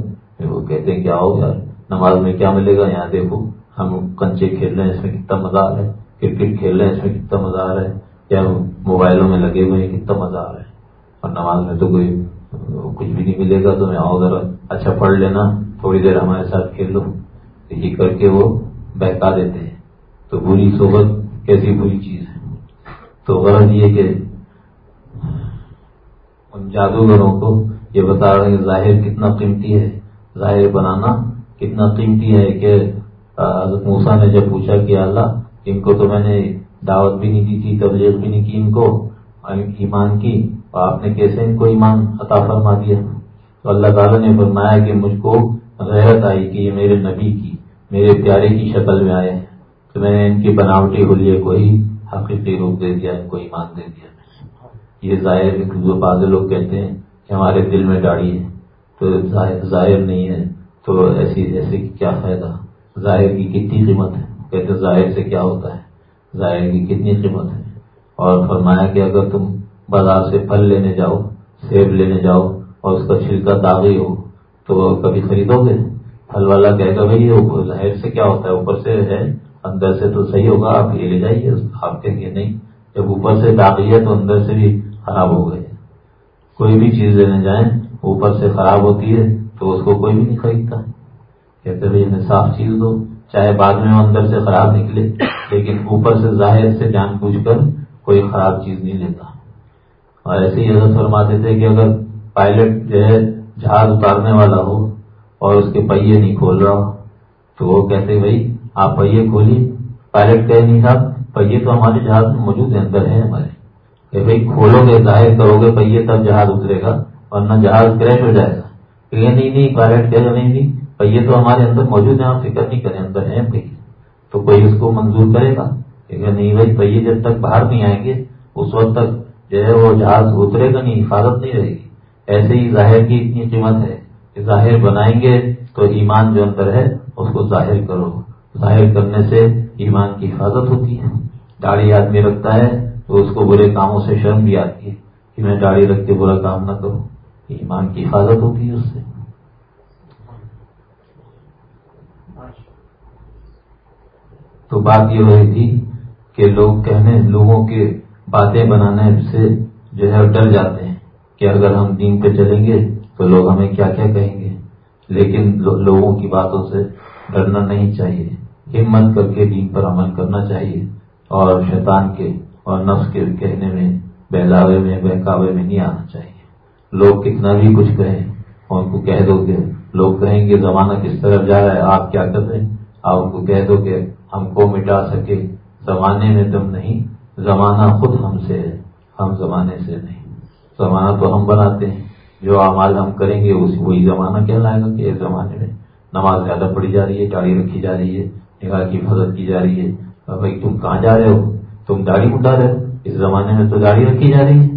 وہ کہتے ہیں کیا ہو یار، نماز میں کیا ملے گا؟ یہاں دیکھو، ہم کنچے کھیل رہے ہیں، اس میں کتنا مزہ آ رہا ہے۔ کرکٹ کھیل رہے ہیں، اس میں کتنا مزہ آ رہا ہے۔ یا موبائلوں میں لگے ہوئے ہیں، کتنا مزہ آ رہا ہے۔ اور نماز میں تو کوئی، کچھ بھی نہیں ملے گا تو میں آؤ، ذرا اچھا پڑھ لینا، تھوڑی دیر ہمارے ساتھ کھیل لو یہ کر کے وہ بہکا دیتے ہیں۔ تو بری صحبت کیسی بری چیز تو غرض یہ کہ ان جادوگروں کو یہ بتا رہے ہیں ظاہر کتنا قیمتی ہے، ظاہر بنانا کتنا قیمتی ہے کہ حضرت موسا نے جب پوچھا کہ اللہ، ان کو تو میں نے دعوت بھی نہیں دی تھی، تبلیغ بھی نہیں کی ان کو ایمان کی اور آپ نے کیسے ان کو ایمان عطا فرما دیا؟ تو اللہ تعالیٰ نے فرمایا کہ مجھ کو غیرت آئی کہ یہ میرے نبی کی، میرے پیارے کی شکل میں آئے ہیں تو میں نے ان کی بناوٹی ہولیے کو ہی حقیقی روپ دے دیا ان کو ایمان دے دیا۔ یہ ظاہر جو بعض لوگ کہتے ہیں کہ ہمارے دل میں داڑھی ہے، تو ظاہر نہیں ہے، تو ایسی، ایسے کیا فائدہ؟ ظاہر کی کتنی قیمت ہے؟ کہتے ظاہر سے کیا ہوتا ہے؟ ظاہر کی کتنی قیمت ہے؟ اور فرمایا کہ اگر تم بازار سے پھل لینے جاؤ، سیب لینے جاؤ اور اس کا چھلکا داغی ہو، تو کبھی خریدو گے؟ پھل والا کہے گا، بھائی ظاہر سے کیا ہوتا ہے؟ اوپر سے ہے اندر سے تو صحیح ہوگا، آپ یہ لے جائیے آپ کہیں گے نہیں۔ جب اوپر سے داغی ہے تو اندر سے بھی خراب ہو گئے۔ کوئی بھی چیز لینے جائیں، اوپر سے خراب ہوتی ہے، تو اس کو کوئی بھی نہیں خریدتا۔ کہتے بھائی، ہمیں صاف چیز دو۔ چاہے بعد میں اندر سے خراب نکلے، لیکن اوپر سے ظاہر سے جان بوجھ کر کوئی خراب چیز نہیں لیتا۔ اور ایسے ہی حضرت فرماتے تھے کہ اگر پائلٹ جو ہے جہاز اتارنے والا ہو اور اس کے پہیے نہیں کھول رہا ہو، تو وہ کہتے بھائی آپ پہیے کھولیے پائلٹ کہ نہیں صاحب، پہیے تو ہمارے جہاز میں موجود ہے اندر ہے ہمارے۔ کہ بھائی کھولو گے، ظاہر کرو گے، پہیے تب جہاز اترے گا ورنہ جہاز کریش ہو جائے گا۔ کہ نہیں نہیں، پائلٹ کہ نہیں نہیں، پہیے تو ہمارے اندر موجود ہیں آپ فکر نہیں کریں، اندر ہیں پہیے تو کوئی اس کو منظور کرے گا؟ کہ نہیں بھائی پہیے جب تک باہر نہیں آئیں گے، اس وقت تک جو ہے وہ جہاز اترے گا نہیں، حفاظت نہیں رہے گی۔ ایسے ہی ظاہر کی اتنی قیمت ہے کہ ظاہر بنائیں گے تو ایمان جو اندر ہے، اس کو ظاہر کرو۔ ظاہر کرنے سے ایمان کی حفاظت ہوتی ہے۔ داڑھی آدمی رکھتا ہے تو اس کو برے کاموں سے شرم بھی آتی ہے کہ میں داڑھی رکھ کے برا کام نہ کروں۔ ایمان کی حفاظت ہوتی ہے اس سے۔ تو بات یہ ہوئی تھی کہ لوگ کہنے، لوگوں کے باتیں بنانے سے جو ہے ڈر جاتے ہیں کہ اگر ہم دین پہ چلیں گے تو لوگ ہمیں کیا کیا کہیں گے۔ لیکن لوگوں کی باتوں سے ڈرنا نہیں چاہیے۔ ہمت کر کے دین پر عمل کرنا چاہیے اور شیطان کے اور نفس کے کہنے میں، بہلاوے میں، بہکاوے میں نہیں آنا چاہیے۔ لوگ کتنا بھی کچھ کہیں، ان کو کہہ دو کہ لوگ کہیں گے، زمانہ کس طرف جا رہا ہے، آپ کیا کر رہے ہیں؟ آپ ان کو کہہ دو کہ ہم کو مٹا سکے۔ زمانے میں تم نہیں، زمانہ خود ہم سے ہے، ہم زمانے سے نہیں۔ زمانہ تو ہم بناتے ہیں، جو اعمال ہم کریں گے وہی زمانہ کیا لائے گا کہ اس زمانے میں نماز زیادہ پڑھی جا رہی ہے، گاڑی رکھی جا رہی ہے۔ نگاہ کی حفاظت کی جا رہی ہے۔ بھائی تم کہاں جا رہے ہو؟ تم داڑھی اٹھا رہے ہو؟ اس زمانے میں تو گاڑی رکھی جا رہی ہے۔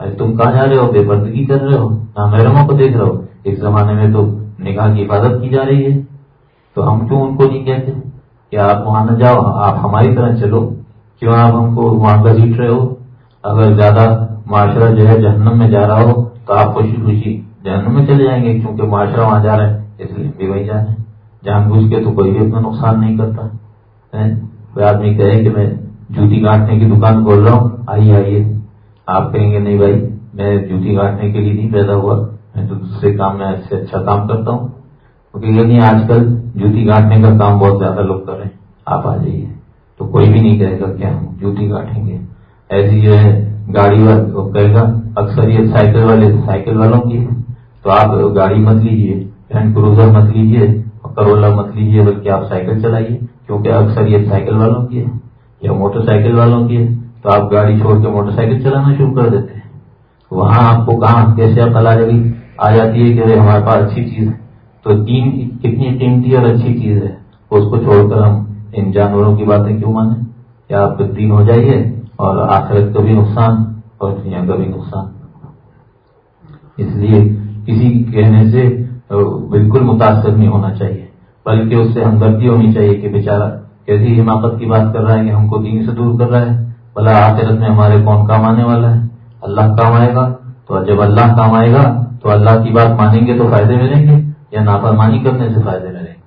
ارے تم کہاں جا رہے ہو؟ بے پردگی کر رہے ہو؟ نہ محرموں کو دیکھ رہے ہو؟ اس زمانے میں تو نگاہ کی حفاظت کی جا رہی ہے۔ تو ہم کیوں ان کو نہیں کہتے؟ کہ آپ وہاں نہ جاؤ؟ آپ ہماری طرح چلو۔ کیوں آپ ہم کو وہاں گھسیٹ رہے ہو؟ اگر زیادہ معاشرہ جو ہے جہنم میں جا رہا ہو، تو آپ خوشی خوشی جہنم میں چلے جائیں گے، کیونکہ معاشرہ وہاں جا رہا ہے۔ اس لیے بھی وہی جا رہے ہیں جان بوجھ کے تو کوئی بھی اپنا نقصان نہیں کرتا۔ کوئی آدمی کہے کہ میں جوتی کاٹنے کی دکان کھول رہا ہوں، آئیے آئیے۔ آپ کہیں گے نہیں بھائی، میں جوتی کاٹنے کے لیے نہیں پیدا ہوا، میں تو دوسرے کام میں سے اچھا کام کرتا ہوں۔ کیونکہ نہیں آج کل جوتی کاٹنے کا کام بہت زیادہ لوگ کر رہے ہیں۔ آپ آ جائیے۔ تو کوئی بھی نہیں کہے گا کہ ہم جوتی کاٹیں گے۔ ایسی جو ہے، گاڑی والا کہے گا، اکثر یہ سائیکل والے سائیکل والوں کی تو آپ گاڑی مت لیجیے ہینڈ کروزر مت لیجیے کرولا مت لیجیے بلکہ آپ سائیکل چلائیے، کیونکہ اکثر یہ سائیکل والوں کی ہے، یا موٹر سائیکل والوں کی ہے، تو آپ گاڑی چھوڑ کے موٹر سائیکل چلانا شروع کر دیتے ہیں۔ وہاں آپ کو کہاں، کیسے آپ جگی آ جاتی ہے کہ ہمارے پاس اچھی چیز ہے۔ تو تین کتنی قیمتی اور اچھی چیز ہے، اس کو چھوڑ کر ہم ان جانوروں کی باتیں کیوں مانیں؟ کیا آپ دین ہو جائیے اور آخرت کا بھی نقصان اور دنیا کا بھی نقصان۔ اس لیے کسی کہنے سے بالکل متاثر نہیں ہونا چاہیے، بلکہ اس سے ہمدردی ہونی چاہیے کہ بیچارہ کیسی حماقت کی بات کر رہا ہے کہ ہم کو دین سے دور کر رہا ہے۔ بلا آخرت میں ہمارے کون کام آنے والا ہے؟ اللہ کام آئے گا۔ تو جب اللہ کام آئے گا، تو اللہ کی بات مانیں گے تو فائدے ملیں گے، یا نافرمانی کرنے سے فائدے ملیں گے۔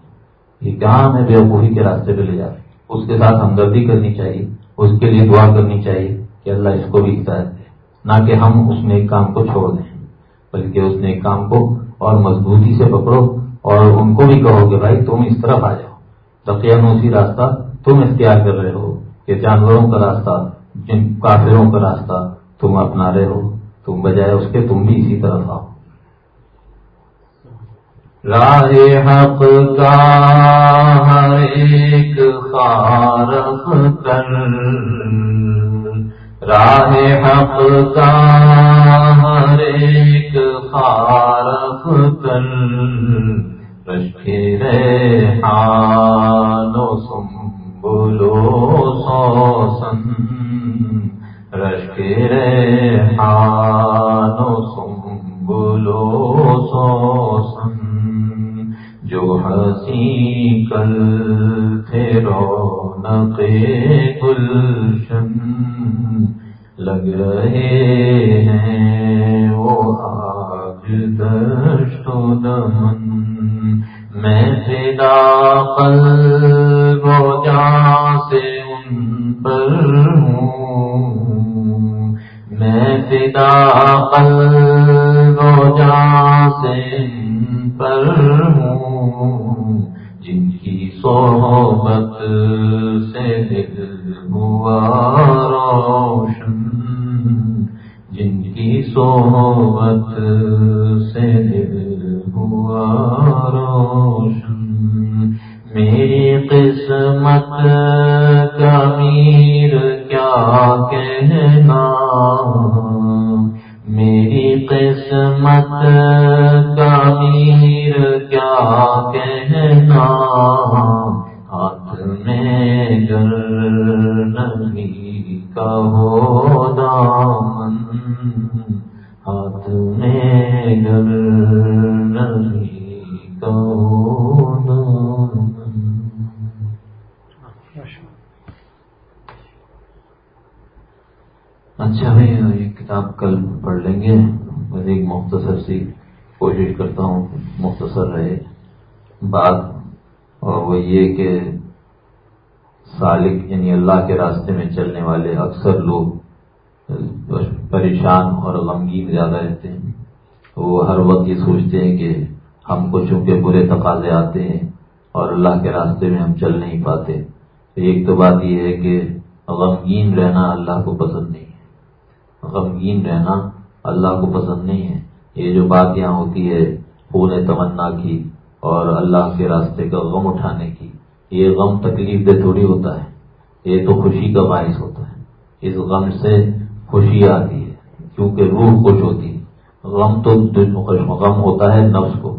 یہ کہاں ہمیں بے کے راستے پہ لے جا رہے اس کے ساتھ ہمدردی کرنی چاہیے، اس کے لیے دعا کرنی چاہیے کہ اللہ اس کو بھی ہدایت دے۔ نہ کہ ہم اس نیک کام کو چھوڑ دیں، بلکہ اس نیک کام کو اور مضبوطی سے پکڑو اور ان کو بھی کہو کہ بھائی تم اس طرف آ جاؤ۔ دقیانوسی راستہ تم اختیار کر رہے ہو کہ جانوروں کا راستہ، جن کافروں کا راستہ تم اپنا رہے ہو۔ تم بجائے اس کے تم بھی اسی طرف آؤ۔ راہ حق کا ہر ایک فارغ کر۔ راہ حق کا ہر ایک فارغ کر رشتے رے قلب و جان سے پر ہوں جن کی صحبت سے دل ہوا روشن جن کی صحبت اچھا بھائی یہ کتاب کل پڑھ لیں گے۔ میں ایک مختصر سی کوشش کرتا ہوں، مختصر رہے۔ بات اور وہ یہ کہ سالک یعنی اللہ کے راستے میں چلنے والے اکثر لوگ پریشان اور غمگین زیادہ رہتے ہیں۔ وہ ہر وقت یہ سوچتے ہیں کہ ہم کو چونکہ برے تقاضے آتے ہیں اور اللہ کے راستے میں ہم چل نہیں پاتے۔ ایک تو بات یہ ہے کہ غمگین رہنا اللہ کو پسند نہیں۔ مطلب غمگین رہنا اللہ کو پسند نہیں ہے۔ یہ جو بات یہاں ہوتی ہے خون تمنا کی اور اللہ کے راستے کا غم اٹھانے کی، یہ غم تکلیف دہ تھوڑی ہوتا ہے۔ یہ تو خوشی کا باعث ہوتا ہے۔ اس غم سے خوشی آتی ہے، کیونکہ روح خوش ہوتی ہے۔ غم تو غم ہوتا ہے نفس کو،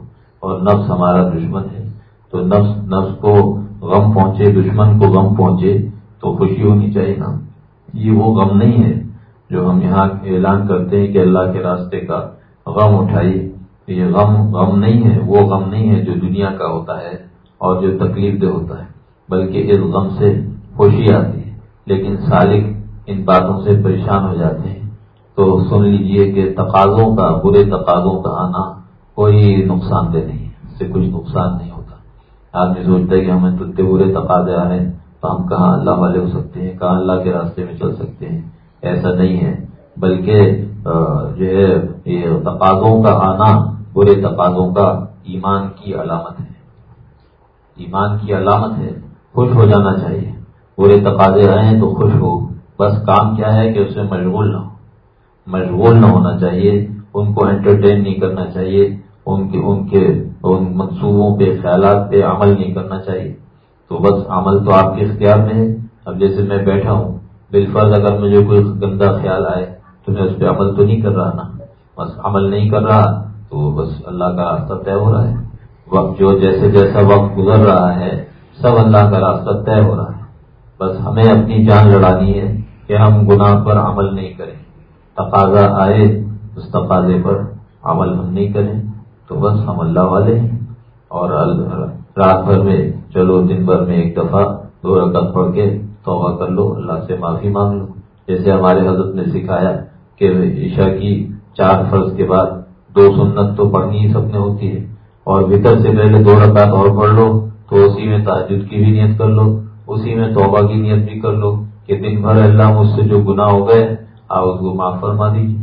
اور نفس ہمارا دشمن ہے۔ تو نفس نفس کو غم پہنچے، دشمن کو غم پہنچے، تو خوشی ہونی چاہیے نا۔ یہ وہ غم نہیں ہے۔ جو ہم یہاں اعلان کرتے ہیں کہ اللہ کے راستے کا غم اٹھائیے یہ غم غم نہیں ہے، وہ غم نہیں ہے جو دنیا کا ہوتا ہے اور جو تکلیف دہ ہوتا ہے، بلکہ اس غم سے خوشی آتی ہے۔ لیکن سالک ان باتوں سے پریشان ہو جاتے ہیں۔ تو سن لیجیے کہ تقاضوں کا، برے تقاضوں کا آنا کوئی نقصان دہ نہیں ہے، اس سے کچھ نقصان نہیں ہوتا۔ آدمی سوچتا ہے کہ ہمیں تو برے تقاضے آ رہے ہیں، تو ہم کہاں اللہ والے ہو سکتے ہیں، کہاں اللہ کے راستے میں چل سکتے ہیں؟ ایسا نہیں ہے۔ بلکہ جو ہے، یہ تقاضوں کا آنا برے تقاضوں کا ایمان کی علامت ہے۔ ایمان کی علامت ہے، خوش ہو جانا چاہیے۔ برے تقاضے آئے تو خوش ہو۔ بس کام کیا ہے کہ اس میں مشغول نہ ہو۔ مشغول نہ ہونا چاہیے، ان کو انٹرٹین نہیں کرنا چاہیے۔ ان کے ان کے، ان منصوبوں پہ، خیالات پہ عمل نہیں کرنا چاہیے۔ تو بس عمل تو آپ کے اختیار میں ہے۔ اب جیسے میں بیٹھا ہوں بالفرض اگر مجھے کوئی گندا خیال آئے تو میں اس پہ عمل تو نہیں کر رہا نا۔ بس عمل نہیں کر رہا تو بس اللہ کا راستہ طے ہو رہا ہے۔ وقت جو جیسے جیسا وقت گزر رہا ہے، سب اللہ کا راستہ طے ہو رہا ہے۔ بس ہمیں اپنی جان لڑانی ہے کہ ہم گناہ پر عمل نہیں کریں۔ تقاضا آئے اس تقاضے پر عمل ہم نہیں کریں۔ تو بس ہم اللہ والے ہیں۔ اور رات بھر میں، چلو دن بھر میں ایک دفعہ دو رقط پڑھ کے توبہ کر لو، اللہ سے معافی مانگ لو۔ جیسے ہمارے حضرت نے سکھایا کہ عشاء کی چار فرض کے بعد دو سنت تو پڑھنی ہی سب نے ہوتی ہے۔ اور وطر سے پہلے دو رکعت اور پڑھ لو، تو اسی میں تاجد کی بھی نیت کر لو، اسی میں توبہ کی نیت بھی کر لو کہ دن بھر اللہ مجھ سے جو گناہ ہو گئے، آپ اس کو معاف فرما دیجیے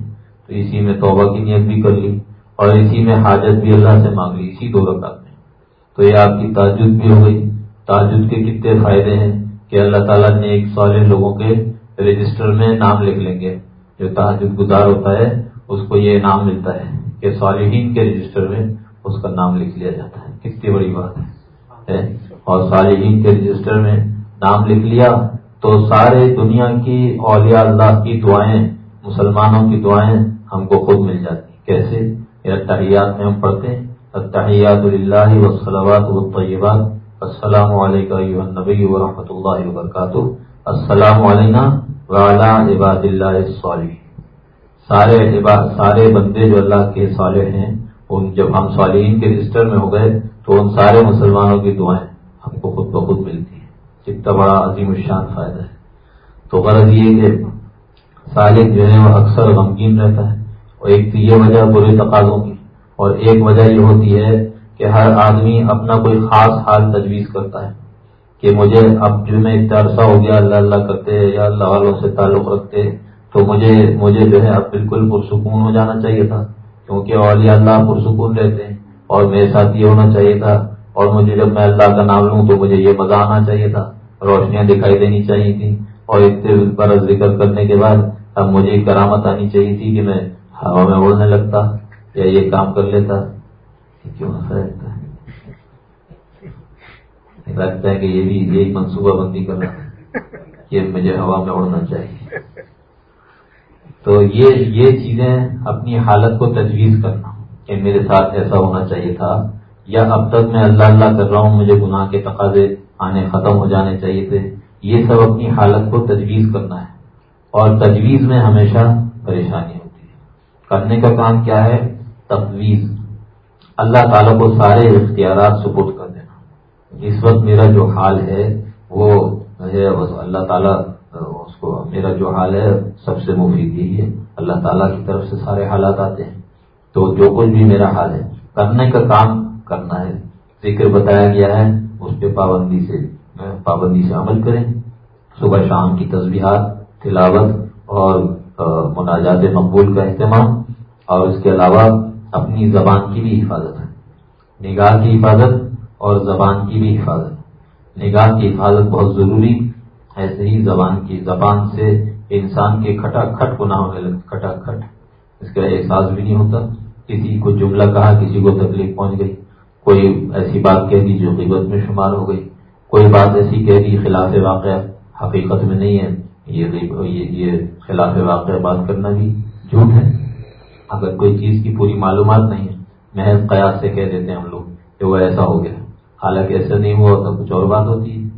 تو اسی میں توبہ کی نیت بھی کر لی اور اسی میں حاجت بھی اللہ سے مانگ لی، اسی دو رکعت میں۔ تو یہ آپ کی تاجد بھی ہو گئی۔ تاجد کے کتنے فائدے ہیں۔ کہ اللہ تعالیٰ نے ایک لوگوں کے رجسٹر میں نام لکھ لیں گے۔ جو تحجد گزار ہوتا ہے، اس کو یہ نام ملتا ہے کہ صالحین کے رجسٹر میں اس کا نام لکھ لیا جاتا ہے۔ کتنی بڑی بات ہے۔ اور صالحین کے رجسٹر میں نام لکھ لیا تو سارے دنیا کی اولیاء اللہ کی دعائیں، مسلمانوں کی دعائیں ہم کو خود مل جاتی کیسے؟ یا تحیات میں ہم پڑھتے ہیں تحیات اللہ وسلمات و طیبات السلام علیکم نبی و رحمۃ اللہ وبرکاتہ۔ السلام علیکم والا عباد اللہ صالح سارے سارے بندے جو اللہ کے صالح ہیں، ان جب ہم صالحین کے رجسٹر میں ہو گئے، تو ان سارے مسلمانوں کی دعائیں ہم کو خود بخود ملتی ہیں۔ کتنا بڑا عظیم الشان فائدہ ہے۔ تو غرض یہ کہ صالح جو ہے وہ اکثر غمگین رہتا ہے، اور ایک تو یہ وجہ برے تقاضوں کی، اور ایک وجہ یہ ہوتی ہے کہ ہر آدمی اپنا کوئی خاص حال تجویز کرتا ہے کہ مجھے اب جو میں عرصہ ہو گیا، اللہ اللہ کرتے یا اللہ والوں سے تعلق رکھتے تو مجھے مجھے جو ہے اب بالکل پرسکون ہو جانا چاہیے تھا، کیونکہ اولیاء اللہ پرسکون رہتے ہیں اور میرے ساتھ یہ ہونا چاہیے تھا، اور مجھے جب میں اللہ کا نام لوں تو مجھے یہ مزہ آنا چاہیے تھا، روشنیاں دکھائی دینی چاہیے تھی اور اتنے برس ذکر کرنے کے بعد اب مجھے کرامت آنی چاہیے تھی کہ میں ہوا میں اڑنے لگتا یا یہ کام کر لیتا۔ کیوں رہتا لگتا ہے کہ یہ بھی یہی منصوبہ بندی کر رہا ہے کہ مجھے ہوا میں اڑنا چاہیے۔ تو یہ یہ چیزیں اپنی حالت کو تجویز کرنا کہ میرے ساتھ ایسا ہونا چاہیے تھا یا اب تک میں اللہ اللہ کر رہا ہوں، مجھے گناہ کے تقاضے آنے ختم ہو جانے چاہیے تھے۔ یہ سب اپنی حالت کو تجویز کرنا ہے۔ اور تجویز میں ہمیشہ پریشانی ہوتی ہے۔ کرنے کا کام کیا ہے؟ تفویض اللہ تعالیٰ کو سارے اختیارات سپورٹ اس وقت میرا جو حال ہے، وہ اللہ تعالیٰ، اس کو میرا جو حال ہے، سب سے مفید یہی ہے۔ اللہ تعالیٰ کی طرف سے سارے حالات آتے ہیں۔ تو جو کچھ بھی میرا حال ہے، کرنے کا کام کرنا ہے۔ ذکر بتایا گیا ہے، اس پہ پابندی سے پابندی سے عمل کریں۔ صبح شام کی تصویرات تلاوت اور مناجات مقبول کا اہتمام۔ اور اس کے علاوہ اپنی زبان کی بھی حفاظت ہے۔ نگاہ کی حفاظت اور زبان کی بھی حفاظت۔ نگاہ کی حفاظت بہت ضروری۔ ایسے ہی زبان کی زبان سے انسان کے کھٹا کھٹ گنا ہونے لگتا کھٹا کھٹ۔ اس کا احساس بھی نہیں ہوتا۔ کسی کو جملہ کہا، کسی کو تکلیف پہنچ گئی۔ کوئی ایسی بات کہہ دی جو قیمت میں شمار ہو گئی۔ کوئی بات ایسی کہہ دی، خلاف واقعہ حقیقت میں نہیں ہے۔ یہ خلاف واقعہ بات کرنا بھی جھوٹ ہے۔ اگر کوئی چیز کی پوری معلومات نہیں، محض قیاس سے کہہ دیتے ہیں ہم لوگ کہ وہ ایسا ہو گیا۔ حالانکہ ایسا نہیں ہوا تو کچھ اور بات ہوتی۔ ہے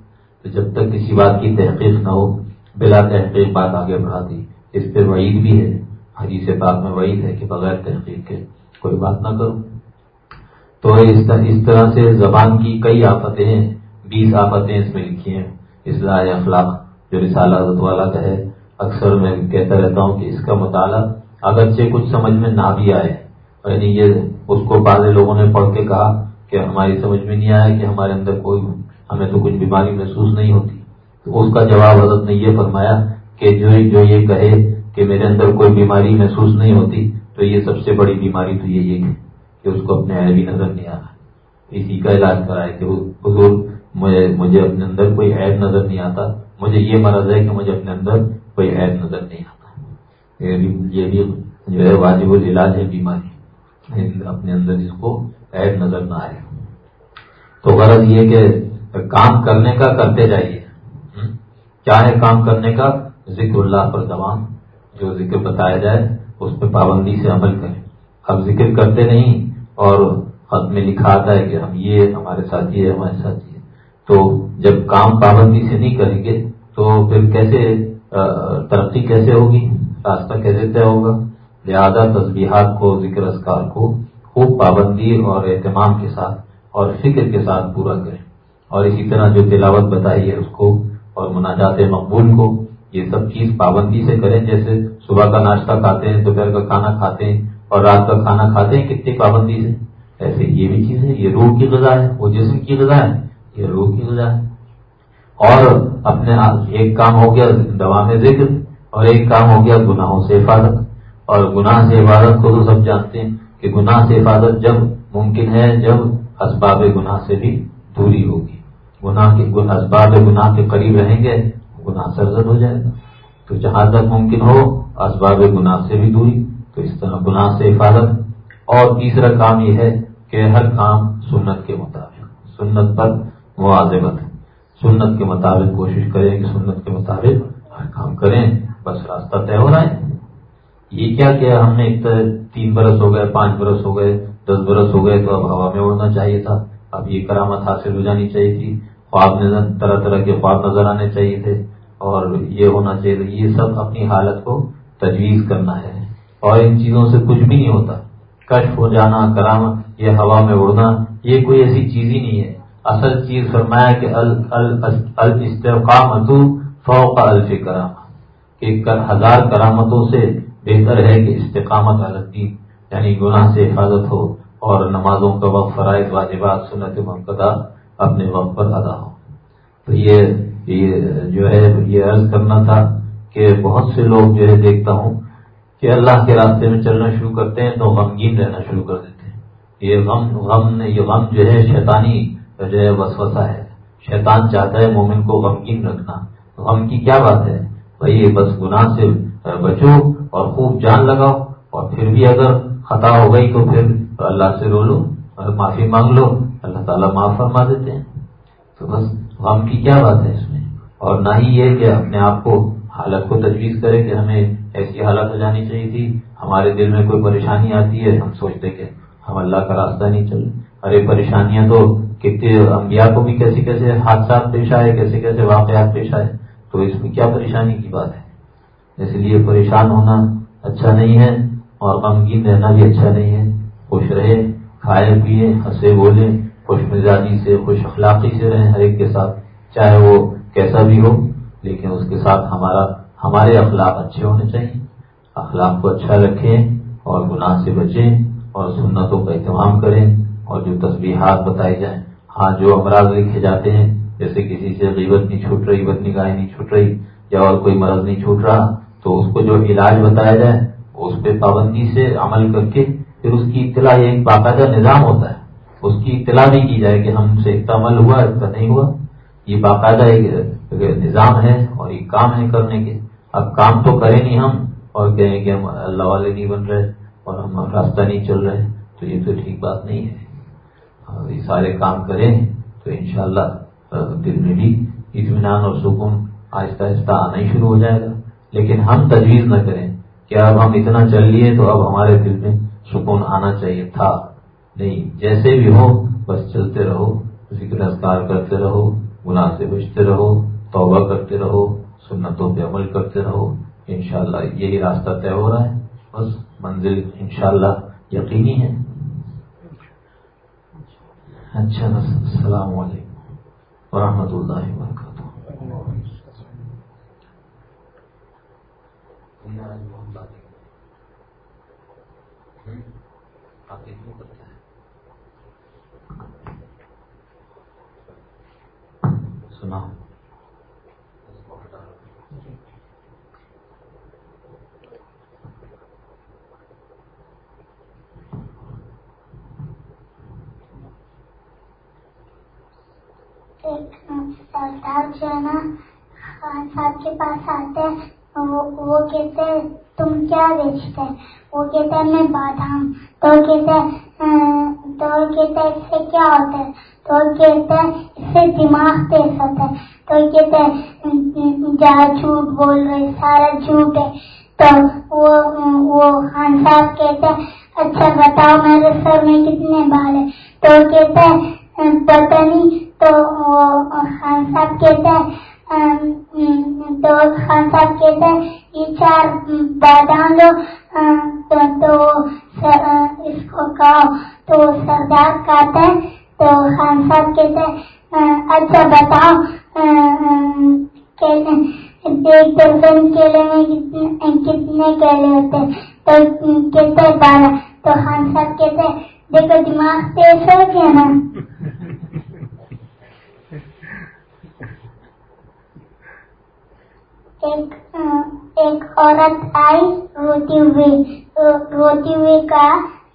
تو جب تک کسی بات کی تحقیق نہ ہو، بلا تحقیق بات آگے بڑھاتی۔ اس پہ وعید بھی ہے، حدیث پاک میں وعید ہے کہ بغیر تحقیق کے کوئی بات نہ کرو۔ تو اس طرح سے زبان کی کئی آفتیں ہیں، بیس آفتیں اس میں لکھی ہیں۔ اصلاح اخلاق جو رسالہ والا کا ہے، اکثر میں کہتا رہتا ہوں کہ اس کا مطالعہ اگرچہ کچھ سمجھ میں نہ بھی آئے یعنی یہ اس کو بعض لوگوں نے پڑھ کے کہا کہ ہماری سمجھ میں نہیں آیا کہ ہمارے اندر کوئی ہمیں تو کچھ بیماری محسوس نہیں ہوتی۔ تو اس کا جواب حضرت نے یہ فرمایا کہ جو جو یہ کہے کہ میرے اندر کوئی بیماری محسوس نہیں ہوتی، تو یہ سب سے بڑی بیماری تو یہ ہے کہ اس کو اپنے عیب بھی نظر نہیں آ رہا۔ اسی کا علاج کرائے کہ حضور، مجھے اپنے اندر کوئی عیب نظر نہیں آتا، مجھے یہ مرض ہے کہ مجھے اپنے اندر کوئی عیب نظر نہیں آتا یعنی یہ بھی جو ہے واجب العلاج ہے بیماری اپنے اندر جس کو عیب نظر نہ آئے۔ تو غرض یہ کہ کام کرنے کا کرتے جائیے۔ کیا ہے کام کرنے کا ذکر اللہ پر دوام، جو ذکر بتایا جائے، اس پہ پابندی سے عمل کریں۔ اب ذکر کرتے نہیں اور خط میں لکھا آتا ہے کہ ہم یہ ہمارے ساتھی ہے ہمارے ساتھی ہے تو جب کام پابندی سے نہیں کریں گے تو پھر کیسے ترقی کیسے ہوگی؟ راستہ کیسے طے ہوگا؟ لہذا تصبیحات کو، ذکر اسکار کو خوب پابندی اور اہتمام کے ساتھ اور فکر کے ساتھ پورا کریں۔ اور اسی طرح جو تلاوت بتائی ہے اس کو اور مناجات مقبول کو، یہ سب چیز پابندی سے کریں۔ جیسے صبح کا ناشتہ کھاتے ہیں، دوپہر کا کھانا کھاتے ہیں اور رات کا کھانا کھاتے ہیں، کتنی پابندی سے؟ ایسے یہ بھی چیز ہے، یہ روح کی غذا ہے، وہ جسم کی غذا ہے، یہ روح کی غذا ہے۔ اور اپنے ایک کام ہو گیا، دوا میں ذکر اور ایک کام ہو گیا گناہوں سے حفاظت۔ اور گناہ سے حفاظت کو تو سب جانتے ہیں کہ گناہ سے حفاظت جب ممکن ہے، جب اسباب گناہ سے بھی دوری ہوگی۔ گناہ کے اسباب گناہ کے قریب رہیں گے، گناہ سرزد ہو جائے گا۔ تو جہاں تک ممکن ہو، اسباب گناہ سے بھی دوری۔ تو اس طرح گناہ سے حفاظت۔ اور تیسرا کام یہ ہے کہ ہر کام سنت کے مطابق، سنت پر مواضبت سنت کے مطابق کوشش کریں کہ سنت کے مطابق ہر کام کریں۔ بس راستہ طے ہو رہا ہے۔ یہ کیا کیا؟ ہم نے ایک تین برس ہو گئے، پانچ برس ہو گئے، دس برس ہو گئے، تو اب ہوا میں اڑنا چاہیے تھا۔ اب یہ کرامت حاصل ہو جانی چاہیے تھی۔ خواب نظر، طرح طرح کے خواب نظر آنے چاہیے تھے۔ اور یہ ہونا چاہیے تھا، یہ سب اپنی حالت کو تجویز کرنا ہے۔ اور ان چیزوں سے کچھ بھی نہیں ہوتا۔ کشف ہو جانا، کرامت، یہ ہوا میں اڑنا، یہ کوئی ایسی چیز ہی نہیں ہے۔ اصل چیز فرمایا کہ استحقامت فوق الف کرامت ہزار کرامتوں سے بہتر ہے کہ استقامت الدین یعنی گناہ سے حفاظت ہو اور نمازوں کا وقت فرائض، واجبات، سنت منقدہ اپنے وقت پر ادا ہو۔ تو یہ جو ہے، یہ عرض کرنا تھا کہ بہت سے لوگ جو ہے دیکھتا ہوں کہ اللہ کے راستے میں چلنا شروع کرتے ہیں تو غمگین رہنا شروع کر دیتے ہیں۔ یہ غم غم، یہ غم جو ہے شیطانی جو ہے وسوسہ ہے۔ شیطان چاہتا ہے مومن کو غمگین رکھنا۔ غم کی کیا بات ہے؟ بھائی بس گناہ سے بچو اور خوب جان لگاؤ اور پھر بھی اگر خطا ہو گئی تو پھر اللہ سے رو لو اور معافی مانگ لو۔ اللہ تعالیٰ معاف فرما دیتے ہیں۔ تو بس غم کی کیا بات ہے اس میں؟ اور نہ ہی یہ کہ اپنے آپ کو حالت کو تجویز کرے کہ ہمیں ایسی حالت ہو جانی چاہیے تھی، ہمارے دل میں کوئی پریشانی آتی ہے، ہم سوچتے کہ ہم اللہ کا راستہ نہیں چل ارے پریشانیاں تو کتنے انبیاء کو بھی کیسے کیسے حادثات پیش آئے، کیسے کیسے واقعات پیش آئے۔ تو اس میں کیا پریشانی کی بات ہے؟ اس لیے پریشان ہونا اچھا نہیں ہے اور غمگین رہنا بھی اچھا نہیں ہے۔ خوش رہے، کھائے پیے ہنسے، بولے، خوش مزاجی سے، خوش اخلاقی سے رہیں ہر ایک کے ساتھ، چاہے وہ کیسا بھی ہو، لیکن اس کے ساتھ ہمارا، ہمارے اخلاق اچھے ہونے چاہیے۔ اخلاق کو اچھا رکھیں اور گناہ سے بچیں اور سنتوں کا اہتمام کریں اور جو تصویرات بتائی جائیں ہاں جو امراض لکھے جاتے ہیں جیسے کسی سے غیبت نہیں چھوٹ رہی، بد نگاہیں نہیں چھوٹ رہی، یا اور کوئی مرض نہیں چھوٹ رہا، تو اس کو جو علاج بتایا جائے، اس پہ پابندی سے عمل کر کے پھر اس کی اطلاع، یہ ایک باقاعدہ نظام ہوتا ہے۔ اس کی اطلاع بھی کی جائے کہ ہم سے اتنا عمل ہوا اتنا نہیں ہوا۔ یہ باقاعدہ ایک نظام ہے اور یہ کام ہے کرنے کے۔ اب کام تو کریں نہیں ہم اور کہیں کہ ہم اللہ والے نہیں بن رہے اور ہم راستہ نہیں چل رہے، تو یہ تو ٹھیک بات نہیں ہے۔ یہ سارے کام کریں تو انشاءاللہ دل میں بھی اطمینان اور سکون آہستہ آہستہ آنا ہی شروع ہو جائے گا۔ لیکن ہم تجویز نہ کریں کہ اب ہم اتنا چل لیے تو اب ہمارے دل میں سکون آنا چاہیے تھا۔ نہیں، جیسے بھی ہو، بس چلتے رہو، ذکر اذکار کرتے رہو، گناہ سے بچتے رہو، توبہ کرتے رہو، سنتوں پہ عمل کرتے رہو۔ انشاءاللہ یہی راستہ طے ہو رہا ہے۔ بس منزل انشاءاللہ یقینی ہے۔ اچھا السلام علیکم۔ ورحمۃ اللہ وبرکاتہ سنا صاحب جو ہے نا خان صاحب کے پاس آتے ہیں وہ کہتے ہیں تم کیا بیچتے وہ کہتے ہیں میں بادام تو کہتے تو کہتے اس سے کیا ہوتا ہے تو کہتے ہیں اس سے دماغ تیز ہوتا ہے تو کہتے ہیں جا جھوٹ بول رہے سارا جھوٹ ہے تو وہ خان صاحب کہتے ہیں اچھا بتاؤ میرے سر میں کتنے بال ہیں تو کہتے ہیں، پتہ نہیں تو خان صاحب کہتے ہیں تو خان صاحب کہتے ہیں، یہ چار بادام لو تو اس کو کہو، تو سردار کہتے ہیں، تو خان صاحب کہتے ہیں اچھا بتاؤ ایک درجن کیلے میں کتنے کیلے ہوتے ہیں؟ تو کہتے بارہ، تو خان صاحب کہتے ہیں، دیکھو دماغ تیز ہو گیا نا۔ ایک ایک عورت آئی، روتی ہوئی روتی ہوئی کا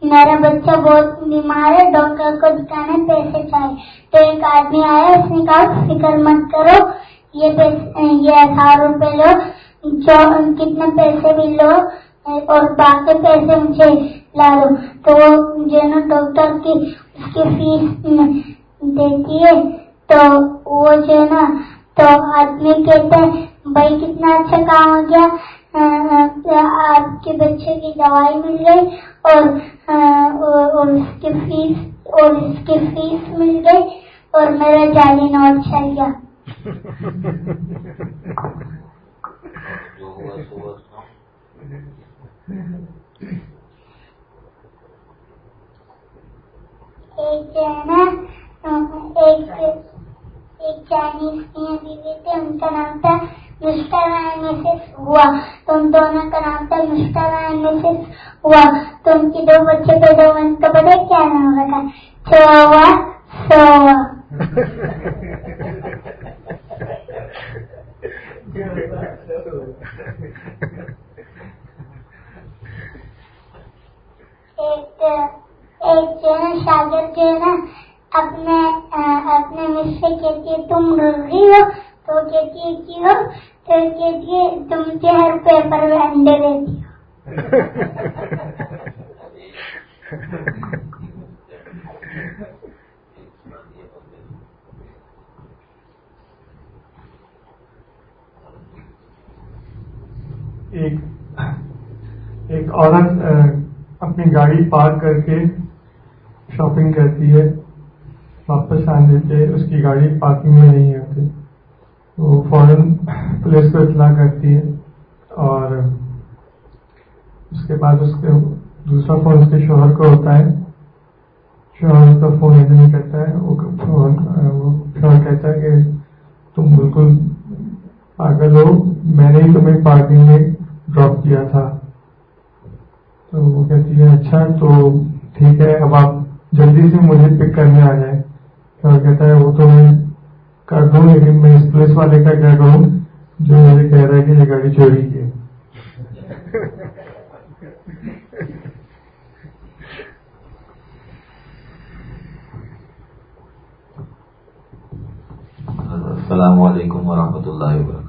میرا بچہ بہت بیمار ہے، ڈاکٹر کو دکھانے پیسے چاہیے۔ تو ایک آدمی آیا، اس نے کہا، فکر مت کرو، یہ یہ ہزار روپے لو، جو کتنے پیسے بھی لو، اور باقی پیسے مجھے لا لو تو وہ جو نا ڈاکٹر کی، اس کی فیس دیتی ہے، تو وہ جو ہے نا، تو آدمی کہتے ہیں بھائی کتنا اچھا کام ہو گیا۔ آپ کے بچے کی دوائی مل گئی اور اس کی فیس، اور اس کی فیس مل گئی اور میرا جالی نوٹ چل گیا۔ ایک جو ہے نا ایک ایک چائنیز بیوی تھے ان کا نام تھا مسٹر اینڈ مسز ہوا۔ تو ان دونوں کا نام تھا مسٹر اینڈ مسز ہوا۔ تو ان کی دو بچے پیدا ہوئے ان کا پتا کیا نام رکھا چوا، سوا۔ ایک ایک جو ہے نا، شاگرد جو ہے نا، اپنے اپنے مجھ سے کہتی ہے تم رہی ہو۔ تو کہتی ہے کی ہو تو کہتی ہے تم کے ہر پیپر میں انڈے دیتی ہو۔ ایک ایک عورت اپنی گاڑی پارک کر کے شاپنگ کرتی ہے، واپس آنے پہ اس کی گاڑی پارکنگ میں نہیں ہوتی وہ فوراً پولیس کو اطلاع کرتی ہے اور اس کے بعد اس کے دوسرا فون اس کے شوہر کو ہوتا ہے۔ شوہر اس کا فون ایسے نہیں کرتا ہے۔ وہ شوہر کہتا ہے کہ تم بالکل اگر لو میں نے ہی تمہیں پارکنگ میں ڈراپ کیا تھا۔ تو وہ کہتی ہے اچھا تو ٹھیک ہے، اب آپ جلدی سے مجھے پک کرنے آ جائیں۔ اور کہتا ہے، وہ تو میں کر دوں لیکن میں اس پولیس والے کا کیا کروں جو مجھے کہہ رہا ہے کہ یہ گاڑی چوری کی ہے۔ السلام علیکم ورحمۃ اللہ وبرکاتہ۔